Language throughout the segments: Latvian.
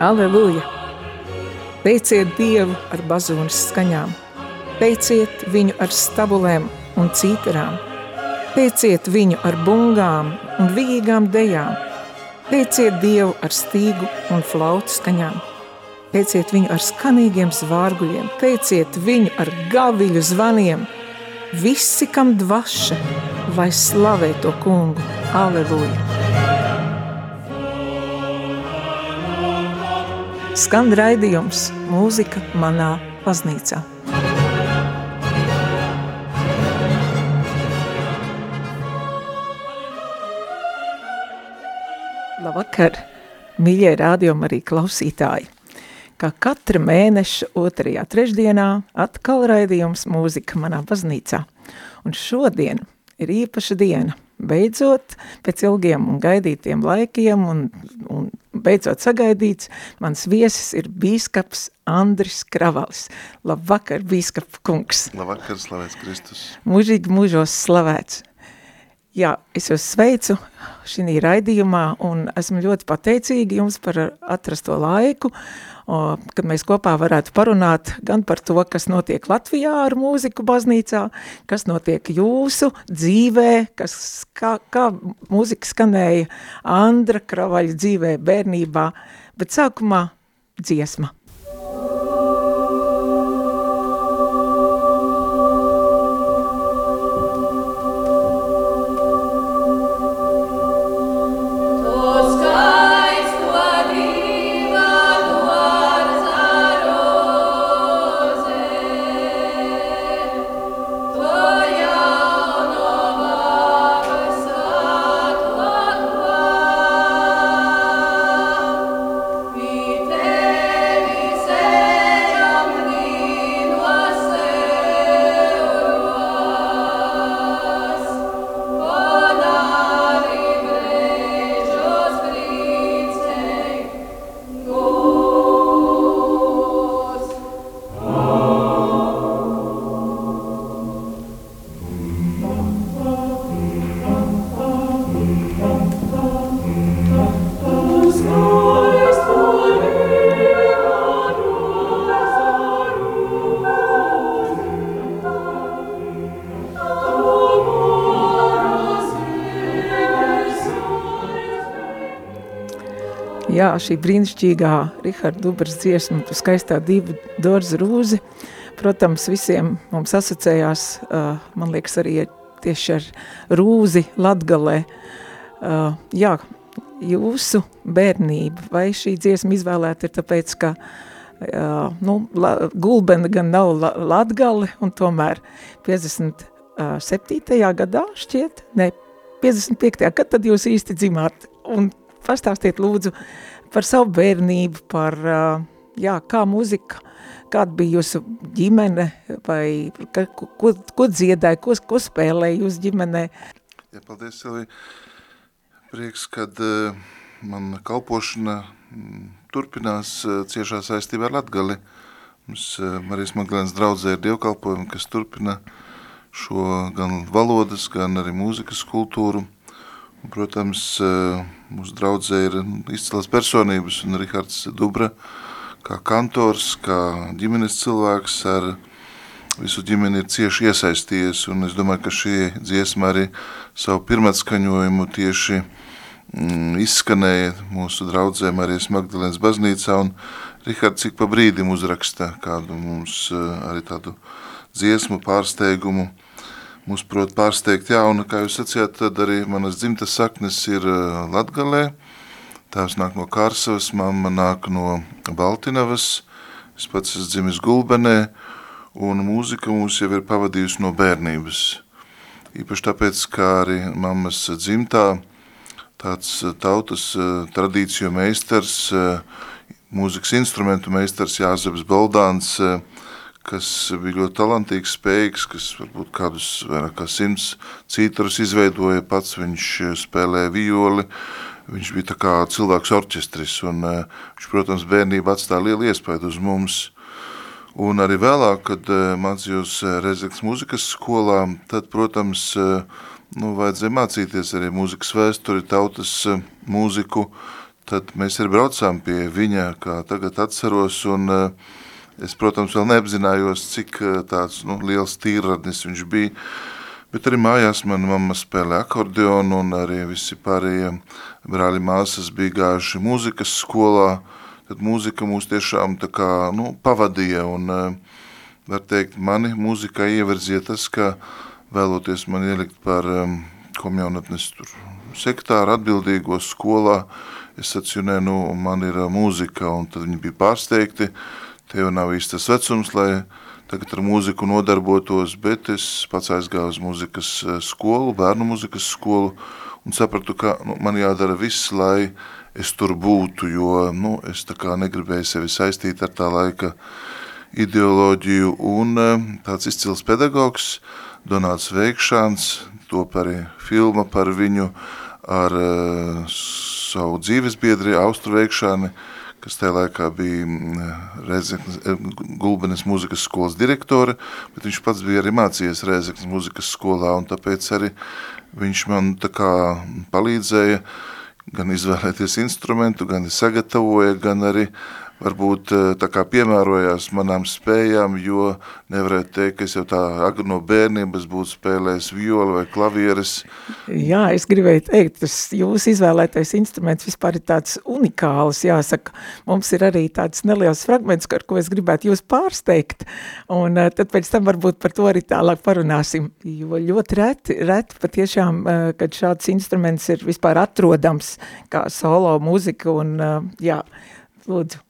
Aleluja! Teiciet Dievu ar bazūnas skaņām, teiciet viņu ar stabulēm un cītarām, teiciet viņu ar bungām un vīgām dejām, teiciet Dievu ar stīgu un flautu skaņām, teiciet viņu ar skanīgiem zvārguļiem, teiciet viņu ar gaviļu zvaniem, visi, kam dvaša, lai slavē to kungu. Aleluja! Skan raidījums mūzika manā baznīcā. Labvakar, mīļie rādījumi arī klausītāji. Kā katra mēneša otrajā trešdienā atkal raidījums mūzika manā baznīcā. Un šodien ir īpaša diena – beidzot, pēc ilgiem un gaidītiem laikiem un, un beidzot sagaidīts, mans viesis ir bīskaps Andris Kravalis. Labvakar, bīskapa kungs. Labvakar, slavēts Kristus. Mūžīgi mūžos slavēts. Jā, es jūs sveicu šī raidījumā un esmu ļoti pateicīgi jums par atrasto laiku, o, kad mēs kopā varētu parunāt gan par to, kas notiek Latvijā ar mūziku baznīcā, kas notiek jūsu dzīvē, kas, kā, kā mūzika skanēja Andra Kravaļa dzīvē bērnībā, bet sākumā dziesma. Jā, šī brīnišķīgā Riharda Dubras dziesma, skaistā divu dorza rūzi, protams, visiem mums asociējās, uh, man liekas, arī tieši ar rūzi Latgalē. Uh, jā, jūsu bērnība, vai šī dziesma izvēlēta ir tāpēc, ka uh, nu, la, gulbena gan nav la, Latgale, un tomēr 57. gadā šķiet, ne, 55. kad tad jūs īsti dzimāt, un pastāstiet lūdzu par savu bērnību, par, jā, kā muzika, kāda bija jūsu ģimene, vai ka, ko, ko dziedāja, ko, ko spēlēja jūs ģimenē? Jā, paldies, Silvija. Prieks, kad man kalpošana m, turpinās ciešā saistībā ar Latgali. Mums Marijas Magdalēnas draudzē ir dievkalpojumi, kas turpina šo gan valodas, gan arī mūzikas kultūru. Protams, mūsu draudzē ir izcilās personības un Rihards Dubra kā kantors, kā ģimenes cilvēks ar visu ģimeni ir cieši iesaistījies es domāju, ka šī dziesma arī savu pirmatskaņojumu tieši mm, izskanēja mūsu draudzē Marijas Magdalēnas baznīcā un Rihards cik pa brīdim uzraksta kādu mums arī tādu dziesmu pārsteigumu, mūs prot pārsteigt. Jā, un kā jūs sacījāt, tad arī manas dzimtas saknes ir Latgalē. Tās nāk no Kārsavas, mamma nāk no Baltinavas. Es pats esmu dzimis Gulbenē, un mūzika mūs jau ir pavadījusi no bērnības. Īpaši tāpēc, kā arī mammas dzimtā, tāds tautas tradīciju meistars, mūzikas instrumentu meistars Jāzeps Baldāns, kas bija ļoti talantīgs, spējīgs, kas varbūt kādus vairāk kā simts citarus izveidoja pats, viņš spēlēja violi, viņš bija tā kā cilvēks orķestris, un viņš, protams, bērnība atstāja lielu iespēju uz mums. Un arī vēlāk, kad mācījos Rezekts muzikas skolā, tad, protams, nu, vajadzēja mācīties arī mūzikas vēsturi, tautas mūziku, tad mēs arī braucām pie viņa, kā tagad atceros, un es, protams, vēl neapzinājos, cik tāds nu, liels tīradnis viņš bija, bet arī mājās mana mamma spēlē akordeonu, un arī visi pārējie brāļi māsas bija gājuši mūzikas skolā, tad mūzika mūs tiešām tā kā, nu, pavadīja, un, var teikt, mani mūzikā ieverzīja tas, ka vēloties man ielikt par um, komjaunatnes tur sektāru atbildīgo skolā, es sacīju, nu, man ir mūzika, un tad viņi bija pārsteigti, tev nav īsti tas vecums, lai tagad ar mūziku nodarbotos, bet es pats aizgāju uz mūzikas skolu, bērnu mūzikas skolu, un sapratu, ka nu, man jādara viss, lai es tur būtu, jo nu, es tā kā negribēju sevi saistīt ar tā laika ideoloģiju, un tāds izcils pedagogs, Donāts Veikšāns, top arī filma par viņu ar uh, savu dzīvesbiedri Austru Veikšāni, kas tajā laikā bija mm, Rēzeknes, eh, Gulbenes muzikas skolas direktore, bet viņš pats bija arī mācījies Rēzeknes muzikas skolā, un tāpēc arī viņš man tā kā palīdzēja gan izvēlēties instrumentu, gan sagatavoja, gan arī varbūt eh, tā kā piemērojās manām spējām, jo nevarētu teikt, ka es jau tā agri no bērnības būtu spēlējis violi vai klavieres. Jā, es gribēju teikt, tas jūsu izvēlētais instruments vispār ir tāds unikāls, jāsaka. Mums ir arī tāds neliels fragments, ar ko es gribētu jūs pārsteigt, un eh, tad pēc tam varbūt par to arī tālāk parunāsim, jo ļoti reti, reti patiešām, eh, kad šāds instruments ir vispār atrodams kā solo mūzika, un jā, lūdzu.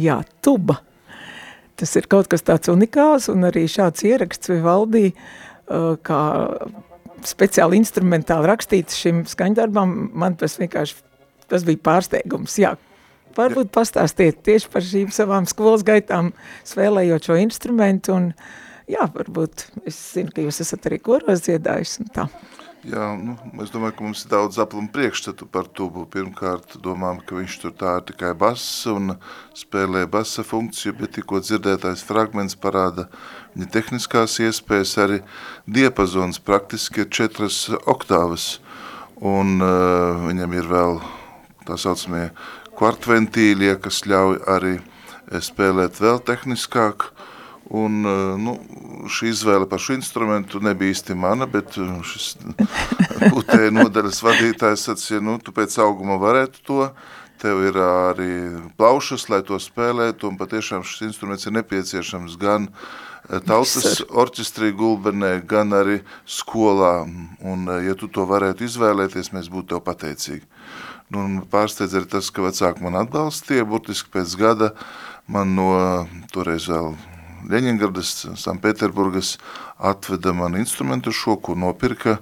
Jā, tuba. Tas ir kaut kas tāds unikāls, un arī šāds ieraksts Vivaldī, uh, kā speciāli instrumentāli rakstīts šim skaņdarbam, man tas vienkārši, tas bija pārsteigums, jā. Varbūt pastāstiet tieši par šīm savām skolas gaitām, spēlējot šo instrumentu, un jā, varbūt, es zinu, ka jūs esat arī koros dziedājis un tā. Jā, nu, es domāju, ka mums ir daudz aplama priekšstatu par tubu. Pirmkārt, domājam, ka viņš tur tā ir tikai bass un spēlē basa funkciju, bet tikko dzirdētais fragments parāda viņa tehniskās iespējas, arī diapazons praktiski ir četras oktāvas, un uh, viņam ir vēl tā saucamie kvartventīļie, kas ļauj arī spēlēt vēl tehniskāk, Un, eh, nu, šī izvēle par šo instrumentu nebija īsti mana, bet eh, šis putēja nodaļas vadītājs sacīja, nu, tu pēc auguma varētu to, tev ir arī plaušas, lai to spēlētu, un patiešām šis instruments ir nepieciešams gan tautas orķestrī gulbenē, gan arī skolā, un ja tu to varētu izvēlēties, mēs būtu tev pateicīgi. Nu, pārsteidz arī tas, ka vecāki man atbalstīja, burtiski pēc gada man no toreiz vēl Ļeņingradas, Sanpēterburgas atveda man instrumentu šo, ko nopirka,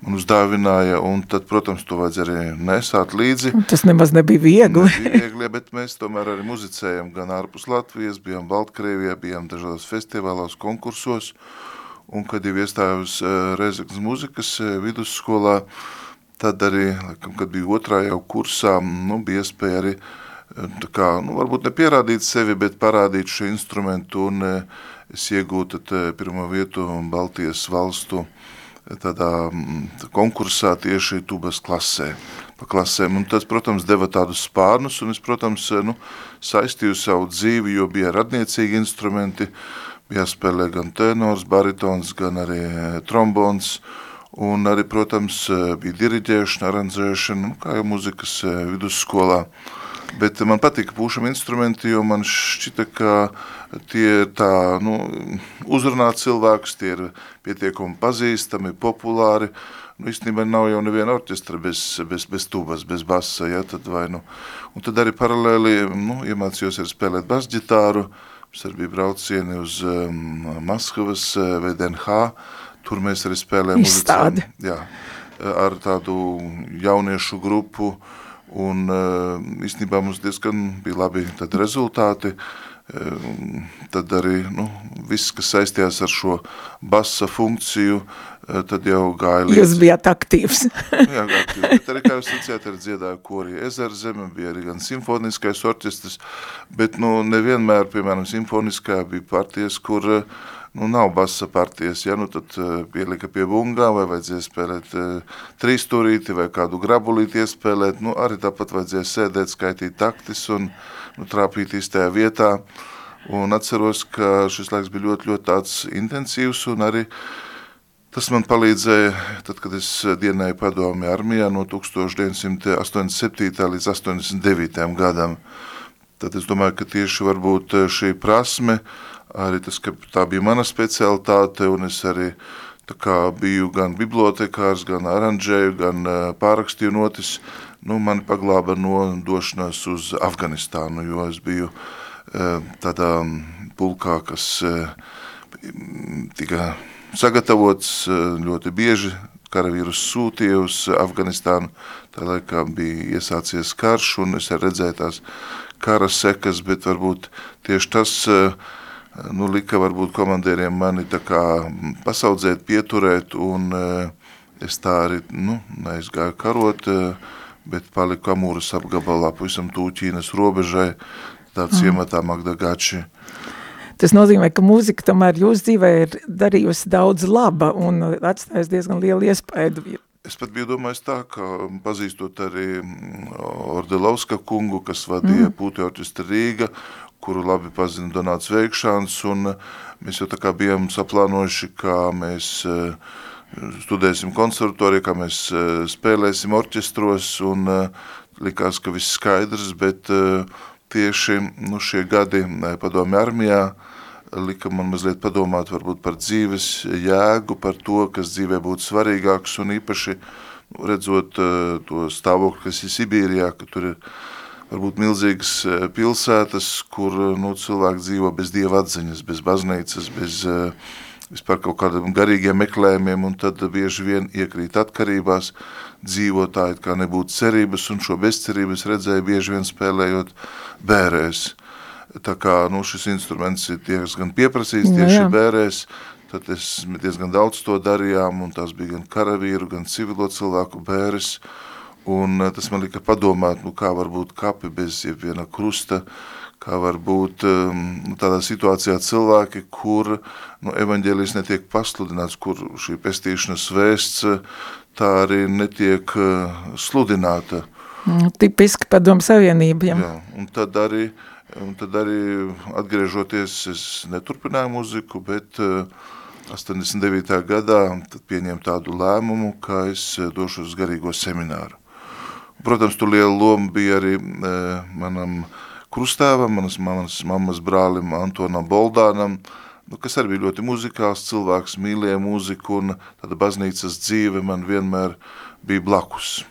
man uzdāvināja, un tad, protams, to vajadz arī nesāt līdzi. Tas nemaz nebija viegli. nebija viegli, bet mēs tomēr arī muzicējam gan ārpus Latvijas, bijām Baltkrievijā, bijām dažādos festivālos, konkursos, un kad jau iestājos eh, Rezeknas muzikas eh, vidusskolā, tad arī, laikam, kad bija otrā jau kursā, nu, bija iespēja arī uh, kā, nu, varbūt nepierādīt sevi, bet parādīt šo instrumentu, un e, es iegūtu pirmo vietu Baltijas valstu e, tādā konkursā tieši tubas klasē, klasēm, un tas, protams, deva tādus spārnus, un es, protams, nu, saistīju savu dzīvi, jo bija radniecīgi instrumenti, bija spēlē gan tenors, baritons, gan arī trombons, un arī, protams, bija diriģēšana, aranžēšana, nu, kā jau muzikas vidusskolā. skolā. Bet man patika pūšam instrumenti, jo man šķita, ka tie tā, nu, uzrunā cilvēkus, tie ir pietiekami pazīstami, populāri. nu, īstenībā nav jau neviena orķestra bez, bez, bez tubas, bez basa, ja, tad vai, nu, un tad arī paralēli, nu, iemācījos arī spēlēt basģitāru, mums arī bija braucieni uz um, Maskavas uh, VDNH, tur mēs arī spēlējām Izstādi. jā, ar tādu jauniešu grupu, un uh, īstenībā mums diezgan bija labi tad rezultāti, Ehm, tad arī nu, viss, kas saistījās ar šo basa funkciju, eh, tad jau gāja līdz. Jūs bijāt aktīvs. Jā, aktīvs. Bet arī, kā jūs teicāt, arī dziedāju kori Ezerzeme, bija arī gan simfoniskais orķestris, bet nu, nevienmēr, piemēram, simfoniskā bija partijas, kur uh, nu, nav basa partijas, ja, nu tad uh, pielika pie bungām, vai vajadzēja spēlēt uh, trīsturīti, vai kādu grabulīti iespēlēt, nu, arī tāpat vajadzēja sēdēt, skaitīt taktis un nu, trāpīt īstajā vietā, un atceros, ka šis laiks bija ļoti, ļoti tāds intensīvs, un arī Tas man palīdzēja, tad, kad es dienēju padomi armijā no 1987. līdz 89. gadam. Tad es domāju, ka tieši varbūt šī prasme arī tas, ka tā bija mana specialitāte, un es arī biju gan bibliotekārs, gan aranžēju, gan pārakstīju notis, nu, mani paglāba no došanās uz Afganistānu, jo es biju tādā pulkā, kas tika sagatavots ļoti bieži, karavīrus sūtīja uz Afganistānu, tā laikā bija iesācies karš, un es redzēju tās kara sekas, bet varbūt tieši tas uh, nu, lika varbūt komandieriem mani tā kā pasaudzēt, pieturēt, un eh, es tā arī, nu, neizgāju karot, eh, bet paliku Amūras apgabalā, pavisam tūķīnas robežai, tā ciematā Magdagači. Tas nozīmē, ka mūzika tomēr jūsu dzīvē ir darījusi daudz laba un atstājusi diezgan lielu iespēju. Es pat biju domājis tā, ka pazīstot arī Ordelovska kungu, kas vadīja mm. Pūti orķestra Rīga, kuru labi pazina Donāts Veikšāns, un eh, mēs jau tā kā bijām saplānojuši, kā mēs eh, studēsim konservatorijā, kā mēs eh, spēlēsim orķestros, un likās, ka viss skaidrs, bet tieši nu, šie gadi padomi armijā lika man mazliet padomāt varbūt par dzīves jēgu, par to, kas dzīvē būtu svarīgāks, un īpaši redzot to stāvokli, kas ir Sibīrijā, ka tur ir varbūt milzīgas eh, pilsētas, kur eh, nu, cilvēki dzīvo bez dieva atziņas, bez baznīcas, bez eh, vispār kaut kādiem garīgiem meklējumiem, un tad bieži vien iekrīt atkarībās, dzīvotāji kā nebūtu cerības, un šo bezcerības redzēja bieži vien spēlējot bērēs. Tā kā nu, šis instruments ir diezgan pieprasīts nu tieši no, bērēs, tad es diezgan daudz to darījām, un tās bija gan karavīru, gan civilo cilvēku bēres, uh, Un eh, tas man lika padomāt, nu, kā var būt kapi bez viena krusta, kā var būt um, tādā situācijā cilvēki, kur nu, evaņģēlijs netiek pasludināts, kur šī pestīšanas vēsts tā arī netiek uh, sludināta. Mm, tipiski padomu savienība. Ja. Jā, un tad arī, un tad arī atgriežoties, es neturpināju muziku, bet uh, 89. gadā tad pieņem tādu lēmumu, ka es došu uz garīgo semināru. Protams, tur liela loma bija arī e, manam krustāvam, manas mammas, mammas brālim Antonam Boldānam, nu, kas arī bija ļoti muzikāls cilvēks, mīlēja mūziku un tāda baznīcas dzīve man vienmēr bija blakus.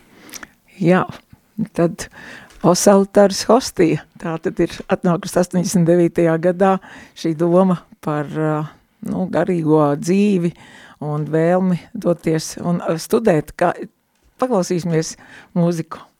Jā, tad Osaltars Hostija, tā tad ir atnākusi 89. gadā šī doma par nu, garīgo dzīvi un vēlmi doties un studēt, kā paklausīsimies mūziku.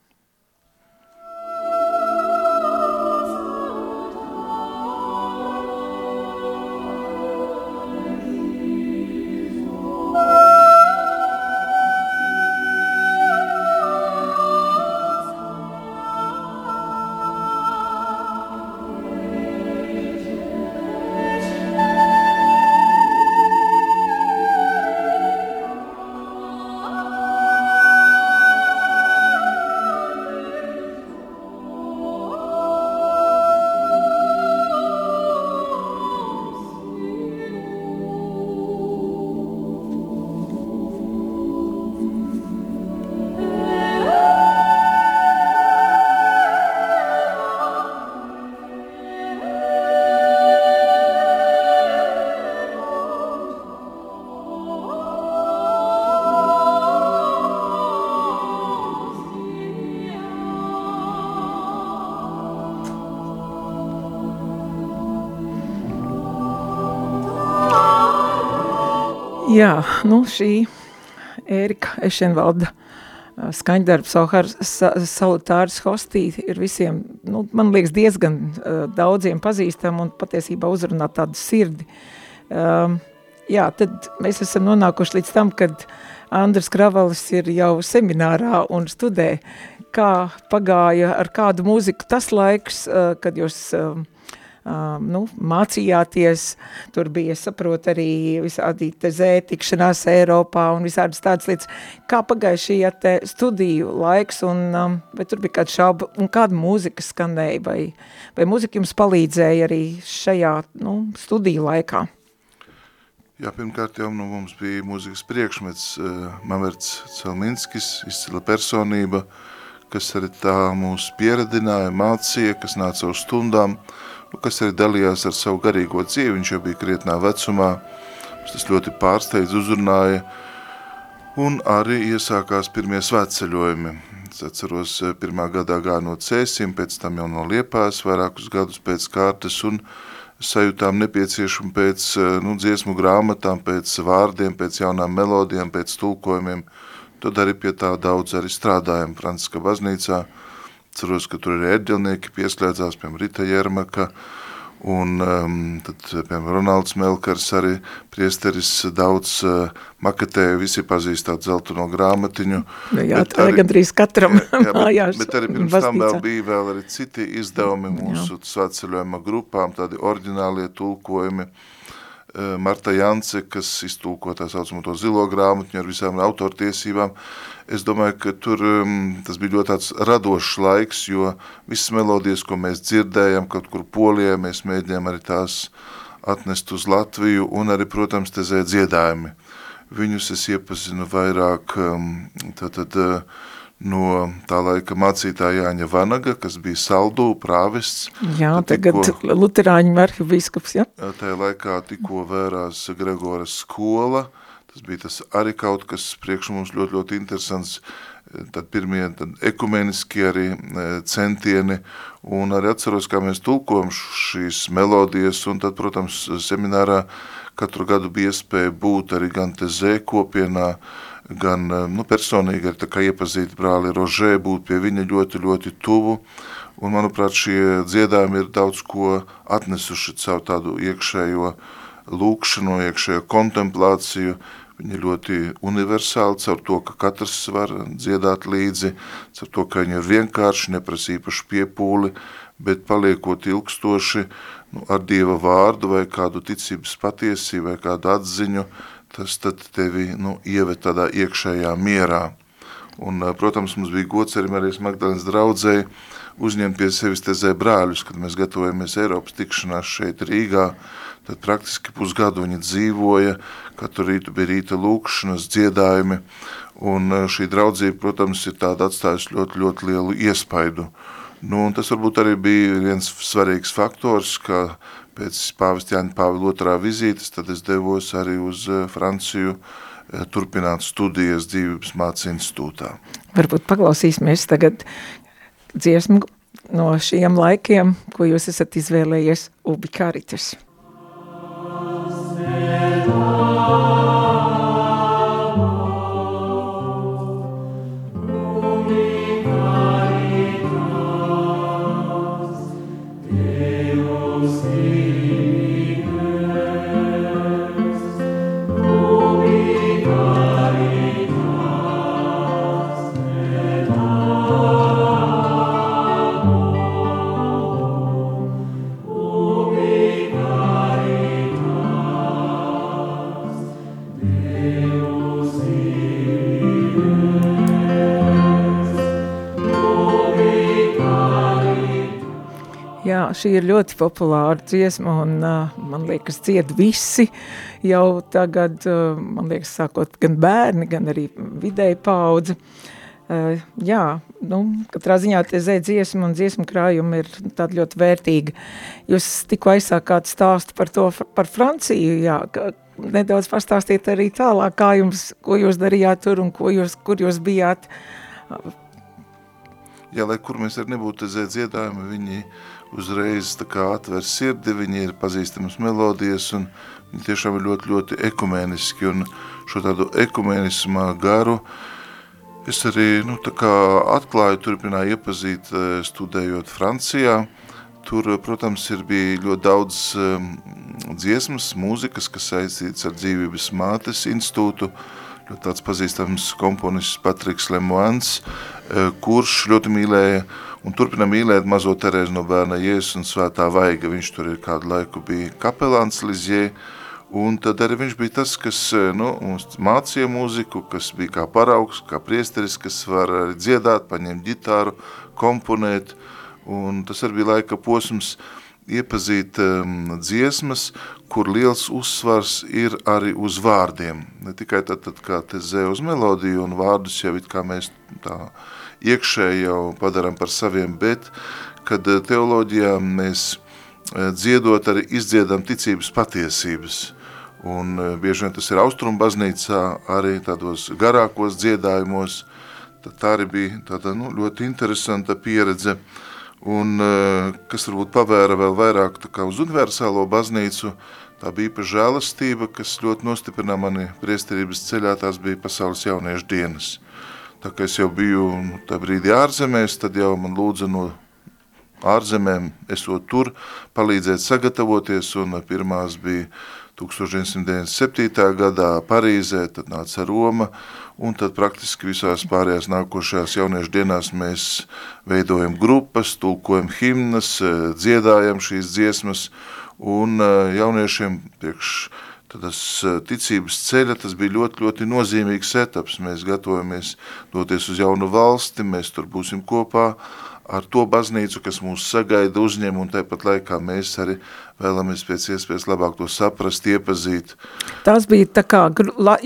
Jā, nu šī Ērika Ešenvalda skaņdarbs Salutāris Hostī ir visiem, nu, man liekas, diezgan uh, daudziem pazīstam un patiesībā uzrunā tādu sirdi. Um, jā, tad mēs esam nonākuši līdz tam, kad Andrs Kravalis ir jau seminārā un studē, kā pagāja ar kādu mūziku tas laiks, uh, kad jūs uh, um, nu, mācījāties, tur bija, saprot, arī visādi tezē tikšanās Eiropā un visādas tādas lietas. Kā pagāja šī te studiju laiks un um, vai tur bija kāda šauba un kāda mūzika skanēja vai, vai mūzika jums palīdzēja arī šajā nu, studiju laikā? Jā, pirmkārt jau nu, mums bija mūzikas priekšmets uh, Mamerts Celminskis, izcila personība, kas arī tā mūs pieredināja, mācīja, kas nāca uz stundām, uh, Nu, kas arī dalījās ar savu garīgo dzīvi. Viņš jau bija krietnā vecumā, tas ļoti pārsteidz uzrunāja, un arī iesākās pirmie svētceļojumi. Es atceros, eh, pirmā gadā gāja no Cēsim, pēc tam jau no Liepās, vairākus gadus pēc kārtas, un sajūtām nepieciešumu pēc eh, nu, dziesmu grāmatām, pēc vārdiem, pēc jaunām melodijām, pēc tulkojumiem. Tad arī pie tā daudz arī strādājam Franciska baznīcā, Ceros, ka tur arī ērģelnieki pieslēdzās, piemēram, Rita Jermaka, un um, tad, piemēram, Ronalds Melkars arī priesteris daudz uh, maketēja, visi pazīst tādu zeltuno grāmatiņu. Nu jā, tā arī gandrīz katram jā, jā, mājās. Bet, bet arī pirms baznīcā. tam vēl bija vēl arī citi izdevumi mūsu svētceļojuma grupām, tādi oriģinālie tulkojumi. Uh, Marta Jance, kas iztulko tā saucamo to zilo grāmatiņu ar visām autortiesībām, Es domāju, ka tur tas bija ļoti tāds radošs laiks, jo visas melodijas, ko mēs dzirdējam kaut kur Polijā, mēs mēģinājām arī tās atnest uz Latviju un arī, protams, tezē dziedājumi. Viņus es iepazinu vairāk tātad, uh, no tā laika mācītāja Jāņa Vanaga, kas bija Saldū prāvests. Jā, tagad tikko, luterāņu arhibīskaps, ja? Tajā laikā tikko vērās Gregora skola, Tas bija tas arī kaut kas priekš mums ļoti, ļoti interesants. Tad pirmie tad ekumeniskie arī e, centieni, un arī atceros, kā mēs tulkojam šīs melodijas, un tad, protams, seminārā katru gadu bija iespēja būt arī gan te zē kopienā, gan e, nu, personīgi kā iepazīt brāli Rožē, būt pie viņa ļoti, ļoti tuvu, un manuprāt, šie dziedājumi ir daudz ko atnesuši caur tādu iekšējo lūkšanu, iekšējo kontemplāciju, Viņi ir ļoti universāli, caur to, ka katrs var dziedāt līdzi, caur to, ka viņi ir vienkārši, neprasa īpaši piepūli, bet paliekot ilgstoši nu, ar Dieva vārdu vai kādu ticības patiesību vai kādu atziņu, tas tad tevi nu, ieved tādā iekšējā mierā. Un, protams, mums bija gods arī Marijas Magdalēnas draudzēji uzņemt pie sevis tezē brāļus, kad mēs gatavojamies Eiropas tikšanās šeit Rīgā, tad praktiski pusgadu viņi dzīvoja, katru rītu bija rīta lūkšanas, dziedājumi, un šī draudzība, protams, ir tāda atstājusi ļoti, ļoti lielu iespaidu. Nu, tas varbūt arī bija viens svarīgs faktors, ka pēc pāvesta Jāņa Pāvila otrā vizītes, tad es devos arī uz e, Franciju e, turpināt studijas dzīvības māca institūtā. Varbūt paklausīsimies tagad dziesmu no šiem laikiem, ko jūs esat izvēlējies Ubi Caritas. Šī ir ļoti populāra dziesma, un uh, man liekas, dzied visi jau tagad, uh, man liekas, sākot gan bērni, gan arī vidēji paudze. Uh, jā, nu, katrā ziņā tie zē dziesma un dziesmu krājumi ir tādi ļoti vērtīgi. Jūs tikko aizsākāt stāstu par to, par Franciju, jā, ka, nedaudz pastāstiet arī tālāk, kā jums, ko jūs darījāt tur un ko jūs, kur jūs bijāt. Jā, lai kur mēs arī nebūtu dziedājumi, viņi uzreiz atver sirdi, viņi ir pazīstamas melodijas un viņi tiešām ir ļoti, ļoti ekumeniski un šo tādu ekumenismā garu es arī nu, atklāju, turpināju iepazīt studējot Francijā. Tur, protams, ir bija ļoti daudz um, dziesmas, mūzikas, kas saistīts ar dzīvības mātes institūtu, ļoti tāds pazīstams komponists Patriks Lemoins, kurš ļoti mīlēja un turpina mīlēt mazo Terēzu no bērna Jēzus un svētā vaiga. Viņš tur ir kādu laiku bija kapelāns Lizjē, un tad arī viņš bija tas, kas nu, mums mācīja mūziku, kas bija kā paraugs, kā priesteris, kas var dziedāt, paņemt ģitāru, komponēt, un tas arī bija laika posms iepazīt um, dziesmas, kur liels uzsvars ir arī uz vārdiem. Ne tikai tad, tad kā te zē uz melodiju un vārdus jau it kā mēs tā iekšēji jau padaram par saviem, bet kad eh, teoloģijā mēs eh, dziedot arī izdziedam ticības patiesības. Un eh, bieži vien tas ir Austrum baznīcā, arī tādos garākos dziedājumos. Tā arī bija tāda nu, ļoti interesanta pieredze. Un kas varbūt pavēra vēl vairāk uz universālo baznīcu, tā bija pa žēlastība, kas ļoti nostiprināja mani priesterības ceļā, tās bija pasaules jauniešu dienas. Tā kā es jau biju nu, tā brīdī ārzemēs, tad jau man lūdza no ārzemēm, esot tur, palīdzēt sagatavoties, un pirmās bija 1997. gadā Parīzē, tad nāca Roma, un tad praktiski visās pārējās nākošajās jauniešu dienās mēs veidojam grupas, tulkojam himnas, dziedājam šīs dziesmas, un jauniešiem priekš tas eh, ticības ceļa, tas bija ļoti, ļoti nozīmīgs etaps. Mēs gatavojamies doties uz jaunu valsti, mēs tur būsim kopā ar to baznīcu, kas mūs sagaida, uzņem, un tāpat laikā mēs arī vēlamies pēc iespējas labāk to saprast, iepazīt. Tās bija tā kā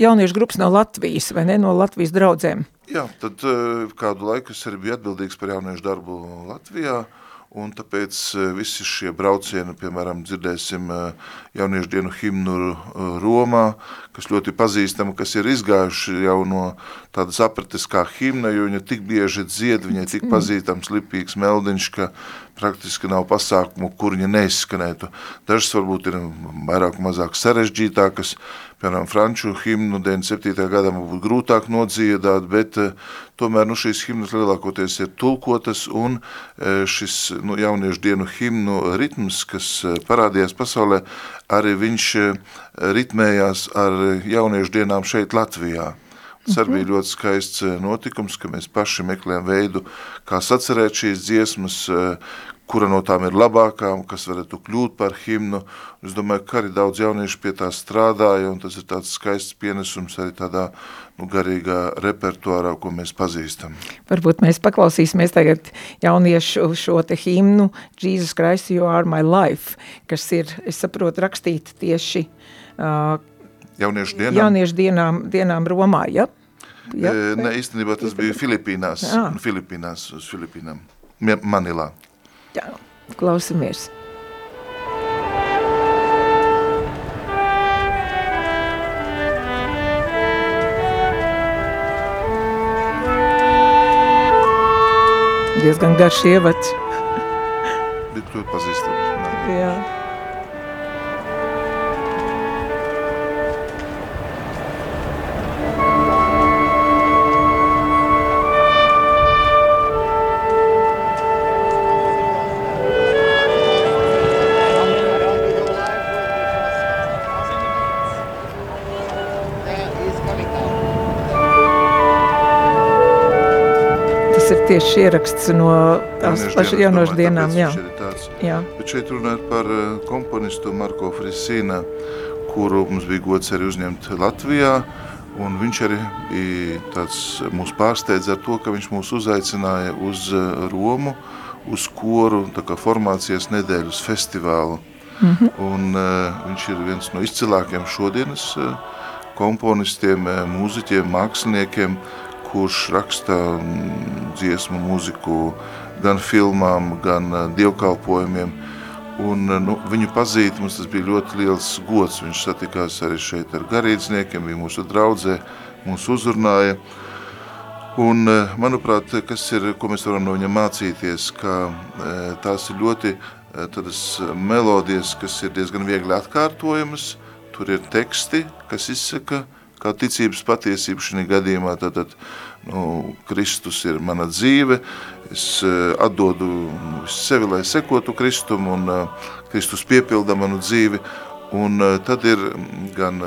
jauniešu grupas no Latvijas, vai ne, no Latvijas draudzēm? Jā, tad eh, kādu laiku es arī biju atbildīgs par jauniešu darbu Latvijā, uh, Un tāpēc e, visi šie braucieni, piemēram, dzirdēsim e, jauniešu dienu himnu e, Romā, kas ļoti pazīstama, kas ir izgājuši jau no tādas aprates kā himna, jo viņa tik bieži dzied, viņai tik pazīstams lipīgs meldiņš, ka praktiski nav pasākumu, kur viņa neizskanētu. Dažas varbūt ir vairāk mazāk sarežģītākas, piemēram, franču himnu 97. gadā man būtu grūtāk nodziedāt, bet uh, tomēr nu, šīs himnas lielākoties ir tulkotas un uh, šis nu, jauniešu dienu himnu ritms, kas uh, parādījās pasaulē, arī viņš ritmējās ar jauniešu dienām šeit Latvijā. Tas arī bija ļoti skaists eh, notikums, ka mēs paši meklējam veidu, kā sacerēt šīs dziesmas, eh, kura no tām ir labākā un kas varētu kļūt par himnu. Es domāju, ka arī daudz jauniešu pie tā strādāja, un tas ir tāds skaists pienesums arī tādā nu, garīgā repertuārā, ko mēs pazīstam. Varbūt mēs paklausīsimies tagad jauniešu šo te himnu Jesus Christ, You Are My Life, kas ir, es saprotu, rakstīta tieši uh, Jauniešu dienām? Jauniešu dienām, dienām Romā, ja? ja? Ne, īstenībā tas bija Filipīnās, ah. Filipīnās, uz Filipīnām, Manilā. Jā, klausamies. Diezgan garš ievads. Bet ļoti pazīstams. Jā. Tieši ieraksts no jaunošu dienām. Jā. jā. Bet šeit runāt par eh, komponistu Marko Frisīna, kuru mums bija gods arī uzņemt Latvijā. Un viņš arī bija tāds mūs pārsteidz ar to, ka viņš mūs uzaicināja uz eh, Romu, uz koru, tā kā formācijas nedēļas festivālu. Mm -hmm. Un uh, viņš ir viens no izcilākiem šodienas uh, komponistiem, mūziķiem, māksliniekiem, kurš raksta mm, dziesmu mūziku gan filmām, gan eh, dievkalpojumiem. Un, eh, nu, viņu pazīt, mums tas bija ļoti liels gods. Viņš satikās arī šeit ar garīdzniekiem, bija mūsu draudzē, mūs uzrunāja. Un, eh, manuprāt, kas ir, ko mēs varam no viņa mācīties, ka tās ir ļoti tādas melodijas, kas ir diezgan viegli atkārtojamas, tur ir teksti, kas izsaka kā ticības patiesību šī gadījumā, tātad nu, Kristus ir mana dzīve, es atdodu sevi, lai sekotu Kristum, un Kristus piepilda manu dzīvi, un tad ir gan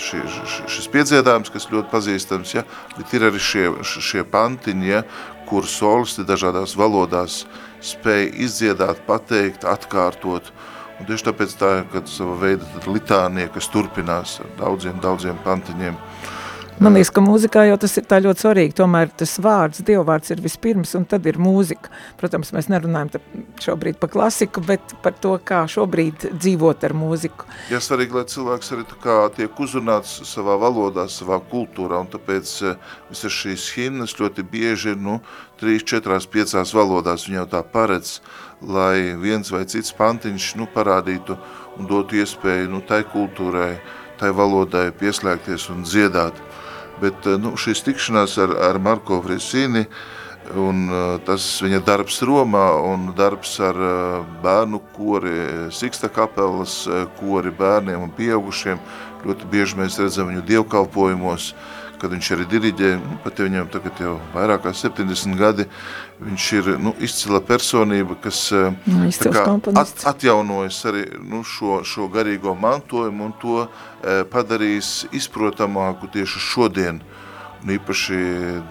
šie, šis piedziedājums, kas ļoti pazīstams, ja, bet ir arī šie, šie pantiņi, ja, kur solisti dažādās valodās spēja izdziedāt, pateikt, atkārtot, un tieši tāpēc tā ir sava veida litānie, kas turpinās ar daudziem, daudziem pantiņiem, Man liekas, ka mūzikā jau tas ir tā ļoti svarīgi. Tomēr tas vārds, dievvvārds ir vispirms, un tad ir mūzika. Protams, mēs nerunājam šobrīd par klasiku, bet par to, kā šobrīd dzīvot ar mūziku. Jā, svarīgi, lai cilvēks arī kā tiek uzrunāts savā valodā, savā kultūrā, un tāpēc eh, visas šīs himnas ļoti bieži ir, nu, 3, 4, 5 valodās viņa jau tā paredz, lai viens vai cits pantiņš, nu, parādītu un dotu iespēju, nu, tai kultūrai, tai valodai pieslēgties un dziedāt bet eh, nu, šīs tikšanās ar, ar Marko Frisīni un eh, tas viņa darbs Romā un darbs ar eh, bērnu kori, Siksta kapelas kori bērniem un pieaugušiem, ļoti bieži mēs redzam viņu dievkalpojumos, kad viņš arī diriģē, nu, pat ja viņam tagad jau vairāk kā 70 gadi, viņš ir nu, izcila personība, kas nu, kā, at, atjaunojas arī nu, šo, šo garīgo mantojumu un to e, padarīs izprotamāku tieši šodien. Un īpaši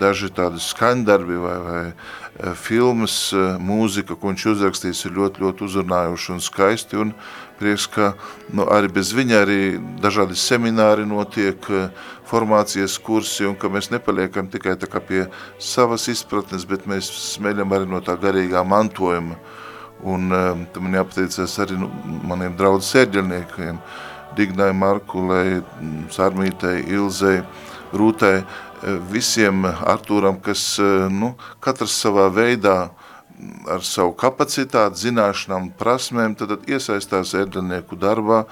daži tādi skaņdarbi vai, vai e, filmas, mūzika, ko viņš uzrakstījis, ir ļoti, ļoti uzrunājuši un skaisti. Un prieks, ka nu, arī bez viņa arī dažādi semināri notiek, e, formācijas kursi un ka mēs nepaliekam tikai tā kā pie savas izpratnes, bet mēs smeļam arī no tā garīgā mantojuma. Un um, man jāpateicas arī nu, maniem draudzes ērģelniekiem, Dignai Markulei, Sārmītei, Ilzei, Rūtai, eh, visiem Artūram, kas eh, nu, katrs savā veidā ar savu kapacitāti, zināšanām, prasmēm, tad iesaistās ērģelnieku darbā,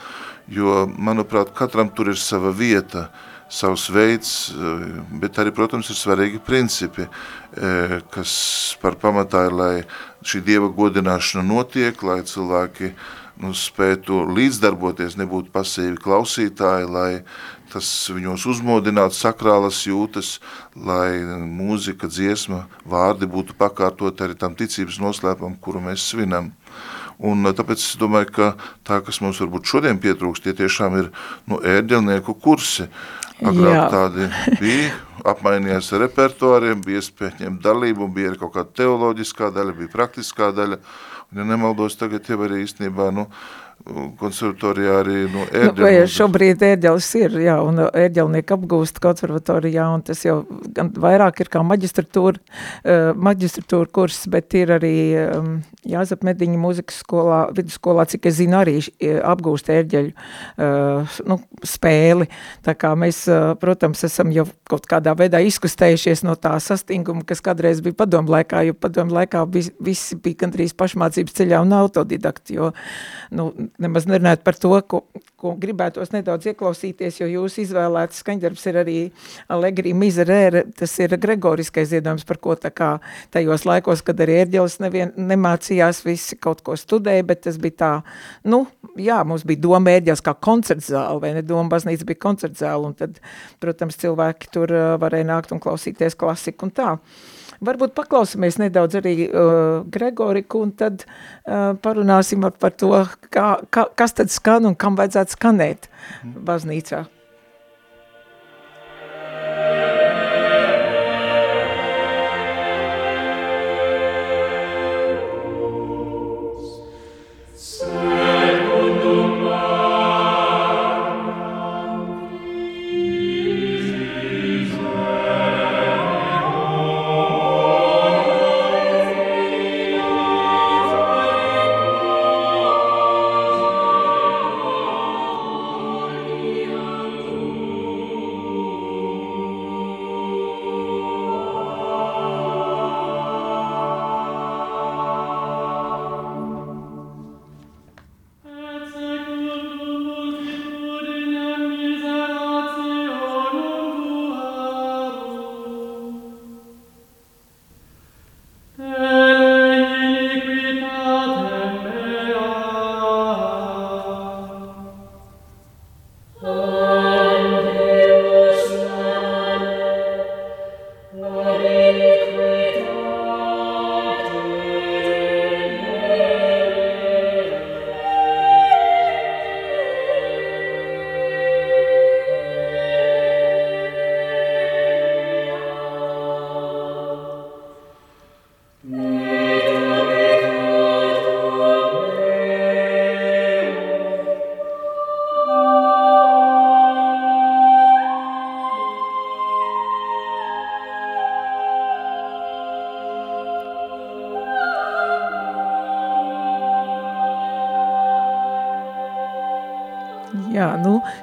jo, manuprāt, katram tur ir sava vieta, uh, savs veids, eh, bet arī, protams, ir svarīgi principi, eh, kas par pamatā ir, lai šī Dieva godināšana notiek, lai cilvēki nu, spētu līdzdarboties, nebūtu pasīvi klausītāji, lai tas viņos uzmodinātu sakrālas jūtas, lai mūzika, dziesma, vārdi būtu pakārtot arī tam ticības noslēpam, kuru mēs svinam. Un tāpēc es domāju, ka tā, kas mums varbūt šodien pietrūkst, tie tiešām ir nu, ērģelnieku kursi. Agrāk Jā. tādi bija, apmainījās ar repertuāriem, bija iespēja ņemt dalību, bija arī kaut kāda teoloģiskā daļa, bija praktiskā daļa. Un, ja nemaldos, tagad jau arī īstenībā, nu, uh, konservatorijā arī no ērģeļu. Nu, šobrīd ērģelis ir, jā, un ērģelnieki apgūst konservatorijā, un tas jau gan vairāk ir kā maģistratūra, uh, maģistratūra kurs, bet ir arī um, Jāzap Mediņa mūzikas skolā, vidusskolā, cik es zinu, arī apgūst ērģeļu uh, nu, spēli. Tā kā mēs, uh, protams, esam jau kaut kādā veidā izkustējušies no tā sastinguma, kas kādreiz bija padomu laikā, jo padomu laikā vis, visi bija gandrīz pašmācības ceļā un autodidakti, jo, nu, nemaz nerunājot par to, ko, ko gribētos nedaudz ieklausīties, jo jūs izvēlēts skaņdarbs ir arī Allegri Miserere, tas ir gregoriskais ziedojums, par ko tā kā tajos laikos, kad arī Erģelis nevien nemācījās, visi kaut ko studēja, bet tas bija tā, nu, jā, mums bija doma Erģelis kā koncertzāle, vai ne, doma baznīca bija koncertzāle, un tad, protams, cilvēki tur varēja nākt un klausīties klasiku un tā. Varbūt paklausāmies nedaudz arī uh, Gregoriku un tad uh, parunāsim par to, kā, kā, kas tad skan un kam vajadzētu skanēt mhm. baznīcā.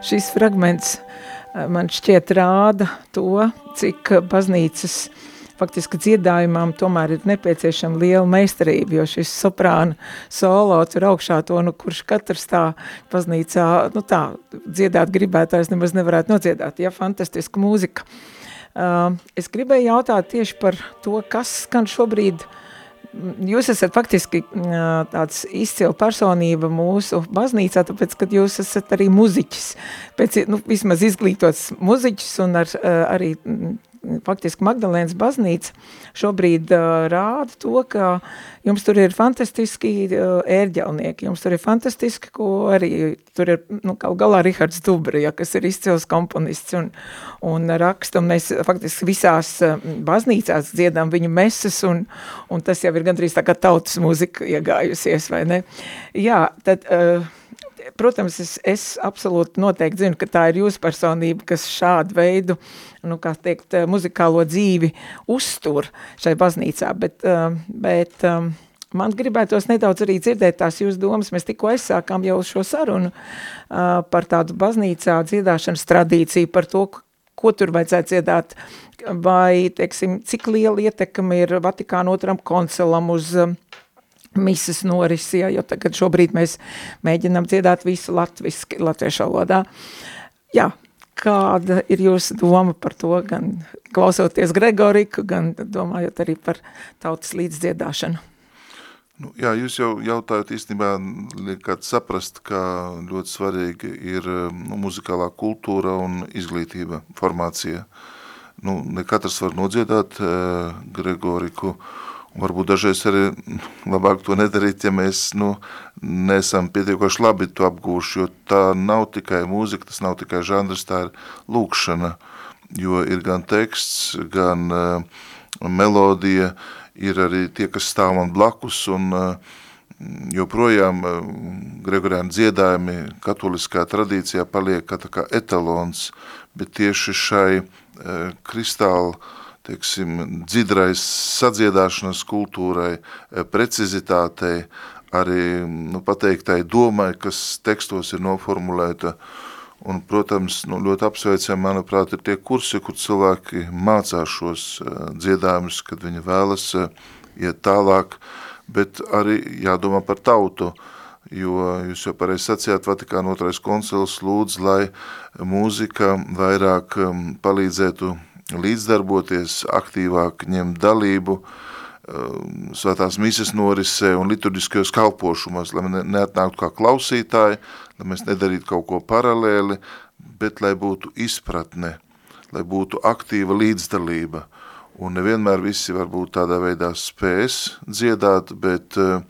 Šis fragments man šķiet rāda to, cik baznīcas faktiski dziedājumam tomēr ir nepieciešama liela meistarība, jo šis soprāna solo tur augšā to, nu, kurš katrs tā baznīcā, nu tā, dziedāt gribētājs nemaz nevarētu nodziedāt, ja, fantastiska mūzika. Uh, es gribēju jautāt tieši par to, kas skan šobrīd jūs esat faktiski tāds izcila personība mūsu baznīcā, tāpēc, ka jūs esat arī muziķis, pēc, nu, vismaz izglītots muziķis un ar, arī faktiski Magdalēnas baznīca šobrīd uh, rāda to, ka jums tur ir fantastiski uh, ērģelnieki, jums tur ir fantastiski, ko arī tur ir, nu, kaut galā Rihards Dubra, ja, kas ir izcils komponists un, un raksta, un mēs faktiski visās uh, baznīcās dziedām viņu mesas, un, un tas jau ir gandrīz tā kā tautas muzika iegājusies, vai ne? Jā, tad... Uh, protams, es, es absolūti noteikti zinu, ka tā ir jūsu personība, kas šādu veidu, nu, kā teikt, muzikālo dzīvi uztur šai baznīcā, bet, um, bet um, man gribētos nedaudz arī dzirdēt tās jūsu domas, mēs tikko aizsākām jau šo sarunu par tādu baznīcā dziedāšanas tradīciju, par to, ko tur vajadzētu dziedāt, vai, teiksim, cik liela ietekme ir Vatikāna otram koncelam uz uh, misas norisi, ja, jo tagad šobrīd mēs mēģinām dziedāt visu latviski, latviešu valodā. Jā, kāda ir jūsu doma par to, gan klausoties Gregoriku, gan domājot arī par tautas līdzdziedāšanu? Nu, jā, jūs jau jautājat īstenībā liekat saprast, ka ļoti svarīgi ir nu, muzikālā kultūra un izglītība, formācija. Nu, ne katrs var nodziedāt uh, Gregoriku, uh, Varbūt dažreiz arī labāk to nedarīt, ja mēs nu, nesam pietiekoši labi to apgūši, jo tā nav tikai mūzika, tas nav tikai žanrs, tā ir lūkšana, jo ir gan teksts, gan uh, melodija, ir arī tie, kas stāv man blakus, un uh, joprojām uh, Gregoriāna dziedājumi katoliskā tradīcijā paliek kā, kā etalons, bet tieši šai uh, kristāla teiksim, dzidrais sadziedāšanas kultūrai, e, precizitātei, arī nu, pateiktai domai, kas tekstos ir noformulēta. Un, protams, nu, ļoti apsveicami, manuprāt, ir tie kursi, kur cilvēki mācās šos uh, dziedājumus, kad viņi vēlas uh, iet tālāk, bet arī jādomā par tautu, jo jūs jau pareizi sacījāt, Vatikāna otrais koncils lūdz, lai mūzika vairāk palīdzētu līdzdarboties, aktīvāk ņemt dalību um, svētās mises norisē un liturģiskajos kalpošumos, lai neatnāktu kā klausītāji, lai mēs nedarītu kaut ko paralēli, bet lai būtu izpratne, lai būtu aktīva līdzdalība. Un nevienmēr visi varbūt tādā veidā spēs dziedāt, bet uh,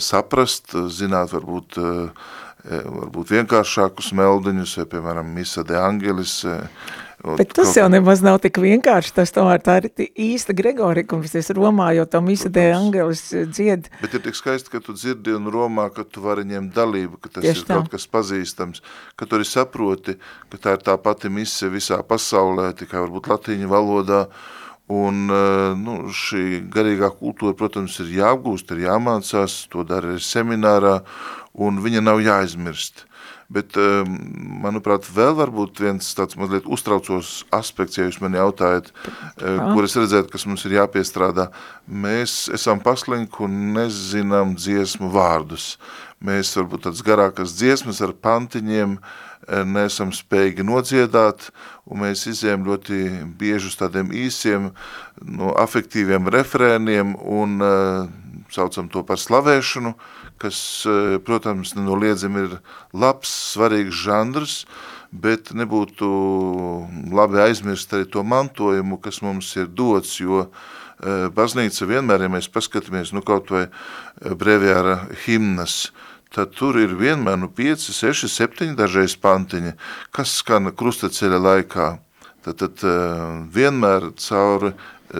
saprast, zināt varbūt, uh, varbūt vienkāršākus meldiņus, vai, piemēram, Misa de Angelis, Bet tas jau nemaz nav tik vienkārši, tas tomēr tā ir īsta Gregorikums, es Romā jau tam te angelis eh, dzied. Bet ir tik skaisti, ka tu dzirdi un Romā, ka tu vari ņemt dalību, ka tas Tieši ir tā. kaut kas pazīstams, ka tu arī saproti, ka tā ir tā pati mise visā pasaulē, tikai varbūt latīņu valodā, un eh, nu, šī garīgā kultūra, protams, ir jāapgūst, ir jāmācās, to dara arī seminārā, un viņa nav jāizmirst. Bet, ehm, manuprāt, vēl varbūt viens tāds mazliet uztraucos aspekts, ja jūs mani jautājat, eh, kur es redzētu, kas mums ir jāpiestrādā. Mēs esam paslinki un nezinām dziesmu vārdus. Mēs varbūt tāds garākas dziesmas ar pantiņiem eh, neesam spējīgi nodziedāt, un mēs izējam ļoti bieži uz tādiem īsiem, no afektīviem refrēniem un uh, saucam to par slavēšanu, kas, eh, protams, nenoliedzami ir labs, svarīgs žandrs, bet nebūtu labi aizmirst arī to mantojumu, kas mums ir dots, jo eh, baznīca vienmēr, ja mēs paskatāmies, nu kaut vai eh, brevjāra himnas, tad tur ir vienmēr nu 5, 6, 7 dažreiz pantiņi, kas skan krustaceļa laikā. Tad, tad vienmēr cauri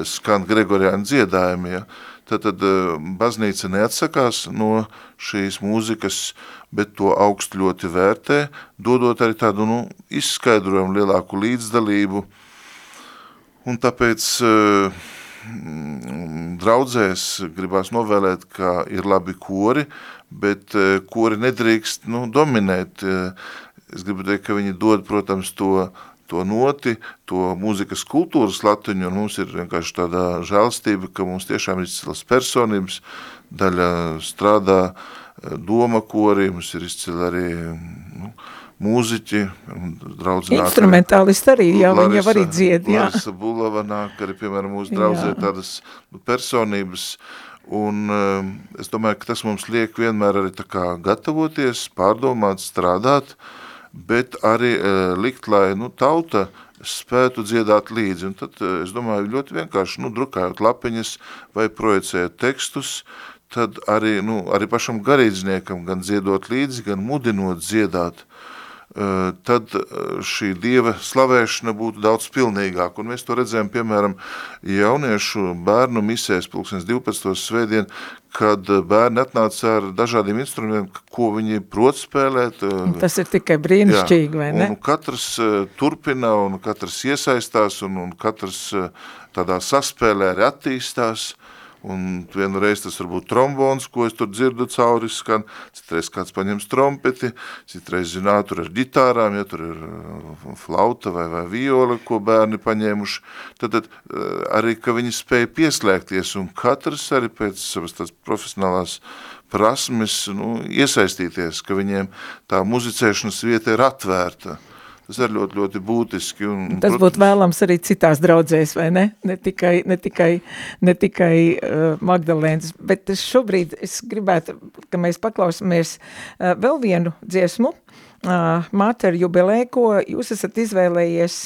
skan Gregoriāna dziedājumi, ja? Tad, tad eh, baznīca neatsakās no šīs mūzikas, bet to augstu ļoti vērtē, dodot arī tādu nu, izskaidrojumu lielāku līdzdalību. Un tāpēc uh, draudzēs gribās novēlēt, ka ir labi kori, bet uh, kori nedrīkst nu, dominēt. Es gribu teikt, ka viņi dod, protams, to, to noti, to mūzikas kultūras latiņu, un mums ir vienkārši tāda žēlstība, ka mums tiešām ir izcils personības, daļa strādā doma korī, mums ir izcili arī nu, mūziķi, Instrumentālisti arī, jā, Larisa, viņi jau arī dzied, jā. Larisa Bulava nāk arī, piemēram, mūsu draudzē tādas nu, personības, un um, es domāju, ka tas mums liek vienmēr arī tā kā gatavoties, pārdomāt, strādāt, bet arī uh, likt, lai, nu, tauta spētu dziedāt līdzi, un tad, uh, es domāju, ļoti vienkārši, nu, drukājot lapiņas vai projicējot tekstus, tad arī, nu, arī pašam garīdzniekam gan dziedot līdzi, gan mudinot dziedāt, Eh, tad eh, šī Dieva slavēšana būtu daudz pilnīgāka. Un mēs to redzējām, piemēram, jauniešu bērnu misēs 12. svētdien, kad bērni atnāca ar dažādiem instrumentiem, ko viņi prot spēlēt. Tas ir tikai brīnišķīgi, jā, vai ne? Un katrs eh, turpina, un katrs iesaistās, un, un katrs tādā saspēlē arī attīstās. Un vienu reizi tas varbūt trombons, ko es tur dzirdu cauri skan, citreiz kāds paņems trompeti, citreiz, zināt, tur ir ģitārām, ja tur ir uh, flauta vai, vai viola, ko bērni paņēmuši, tad, tad uh, arī, ka viņi spēja pieslēgties un katrs arī pēc savas tās profesionālās prasmes nu, iesaistīties, ka viņiem tā muzicēšanas vieta ir atvērta. Tas ir ļoti, ļoti būtiski. Un, Tas protams, būtu vēlams arī citās draudzēs, vai ne? Ne tikai, ne tikai, ne tikai uh, Magdalēnas, bet šobrīd es gribētu, ka mēs paklausāmies uh, vēl vienu dziesmu, uh, Māter jubilē, ko jūs esat izvēlējies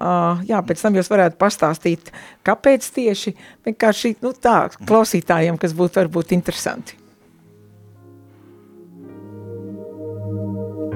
Uh, jā, pēc tam jūs varētu pastāstīt, kāpēc tieši vienkārši nu, tā, klausītājiem, kas būtu varbūt interesanti.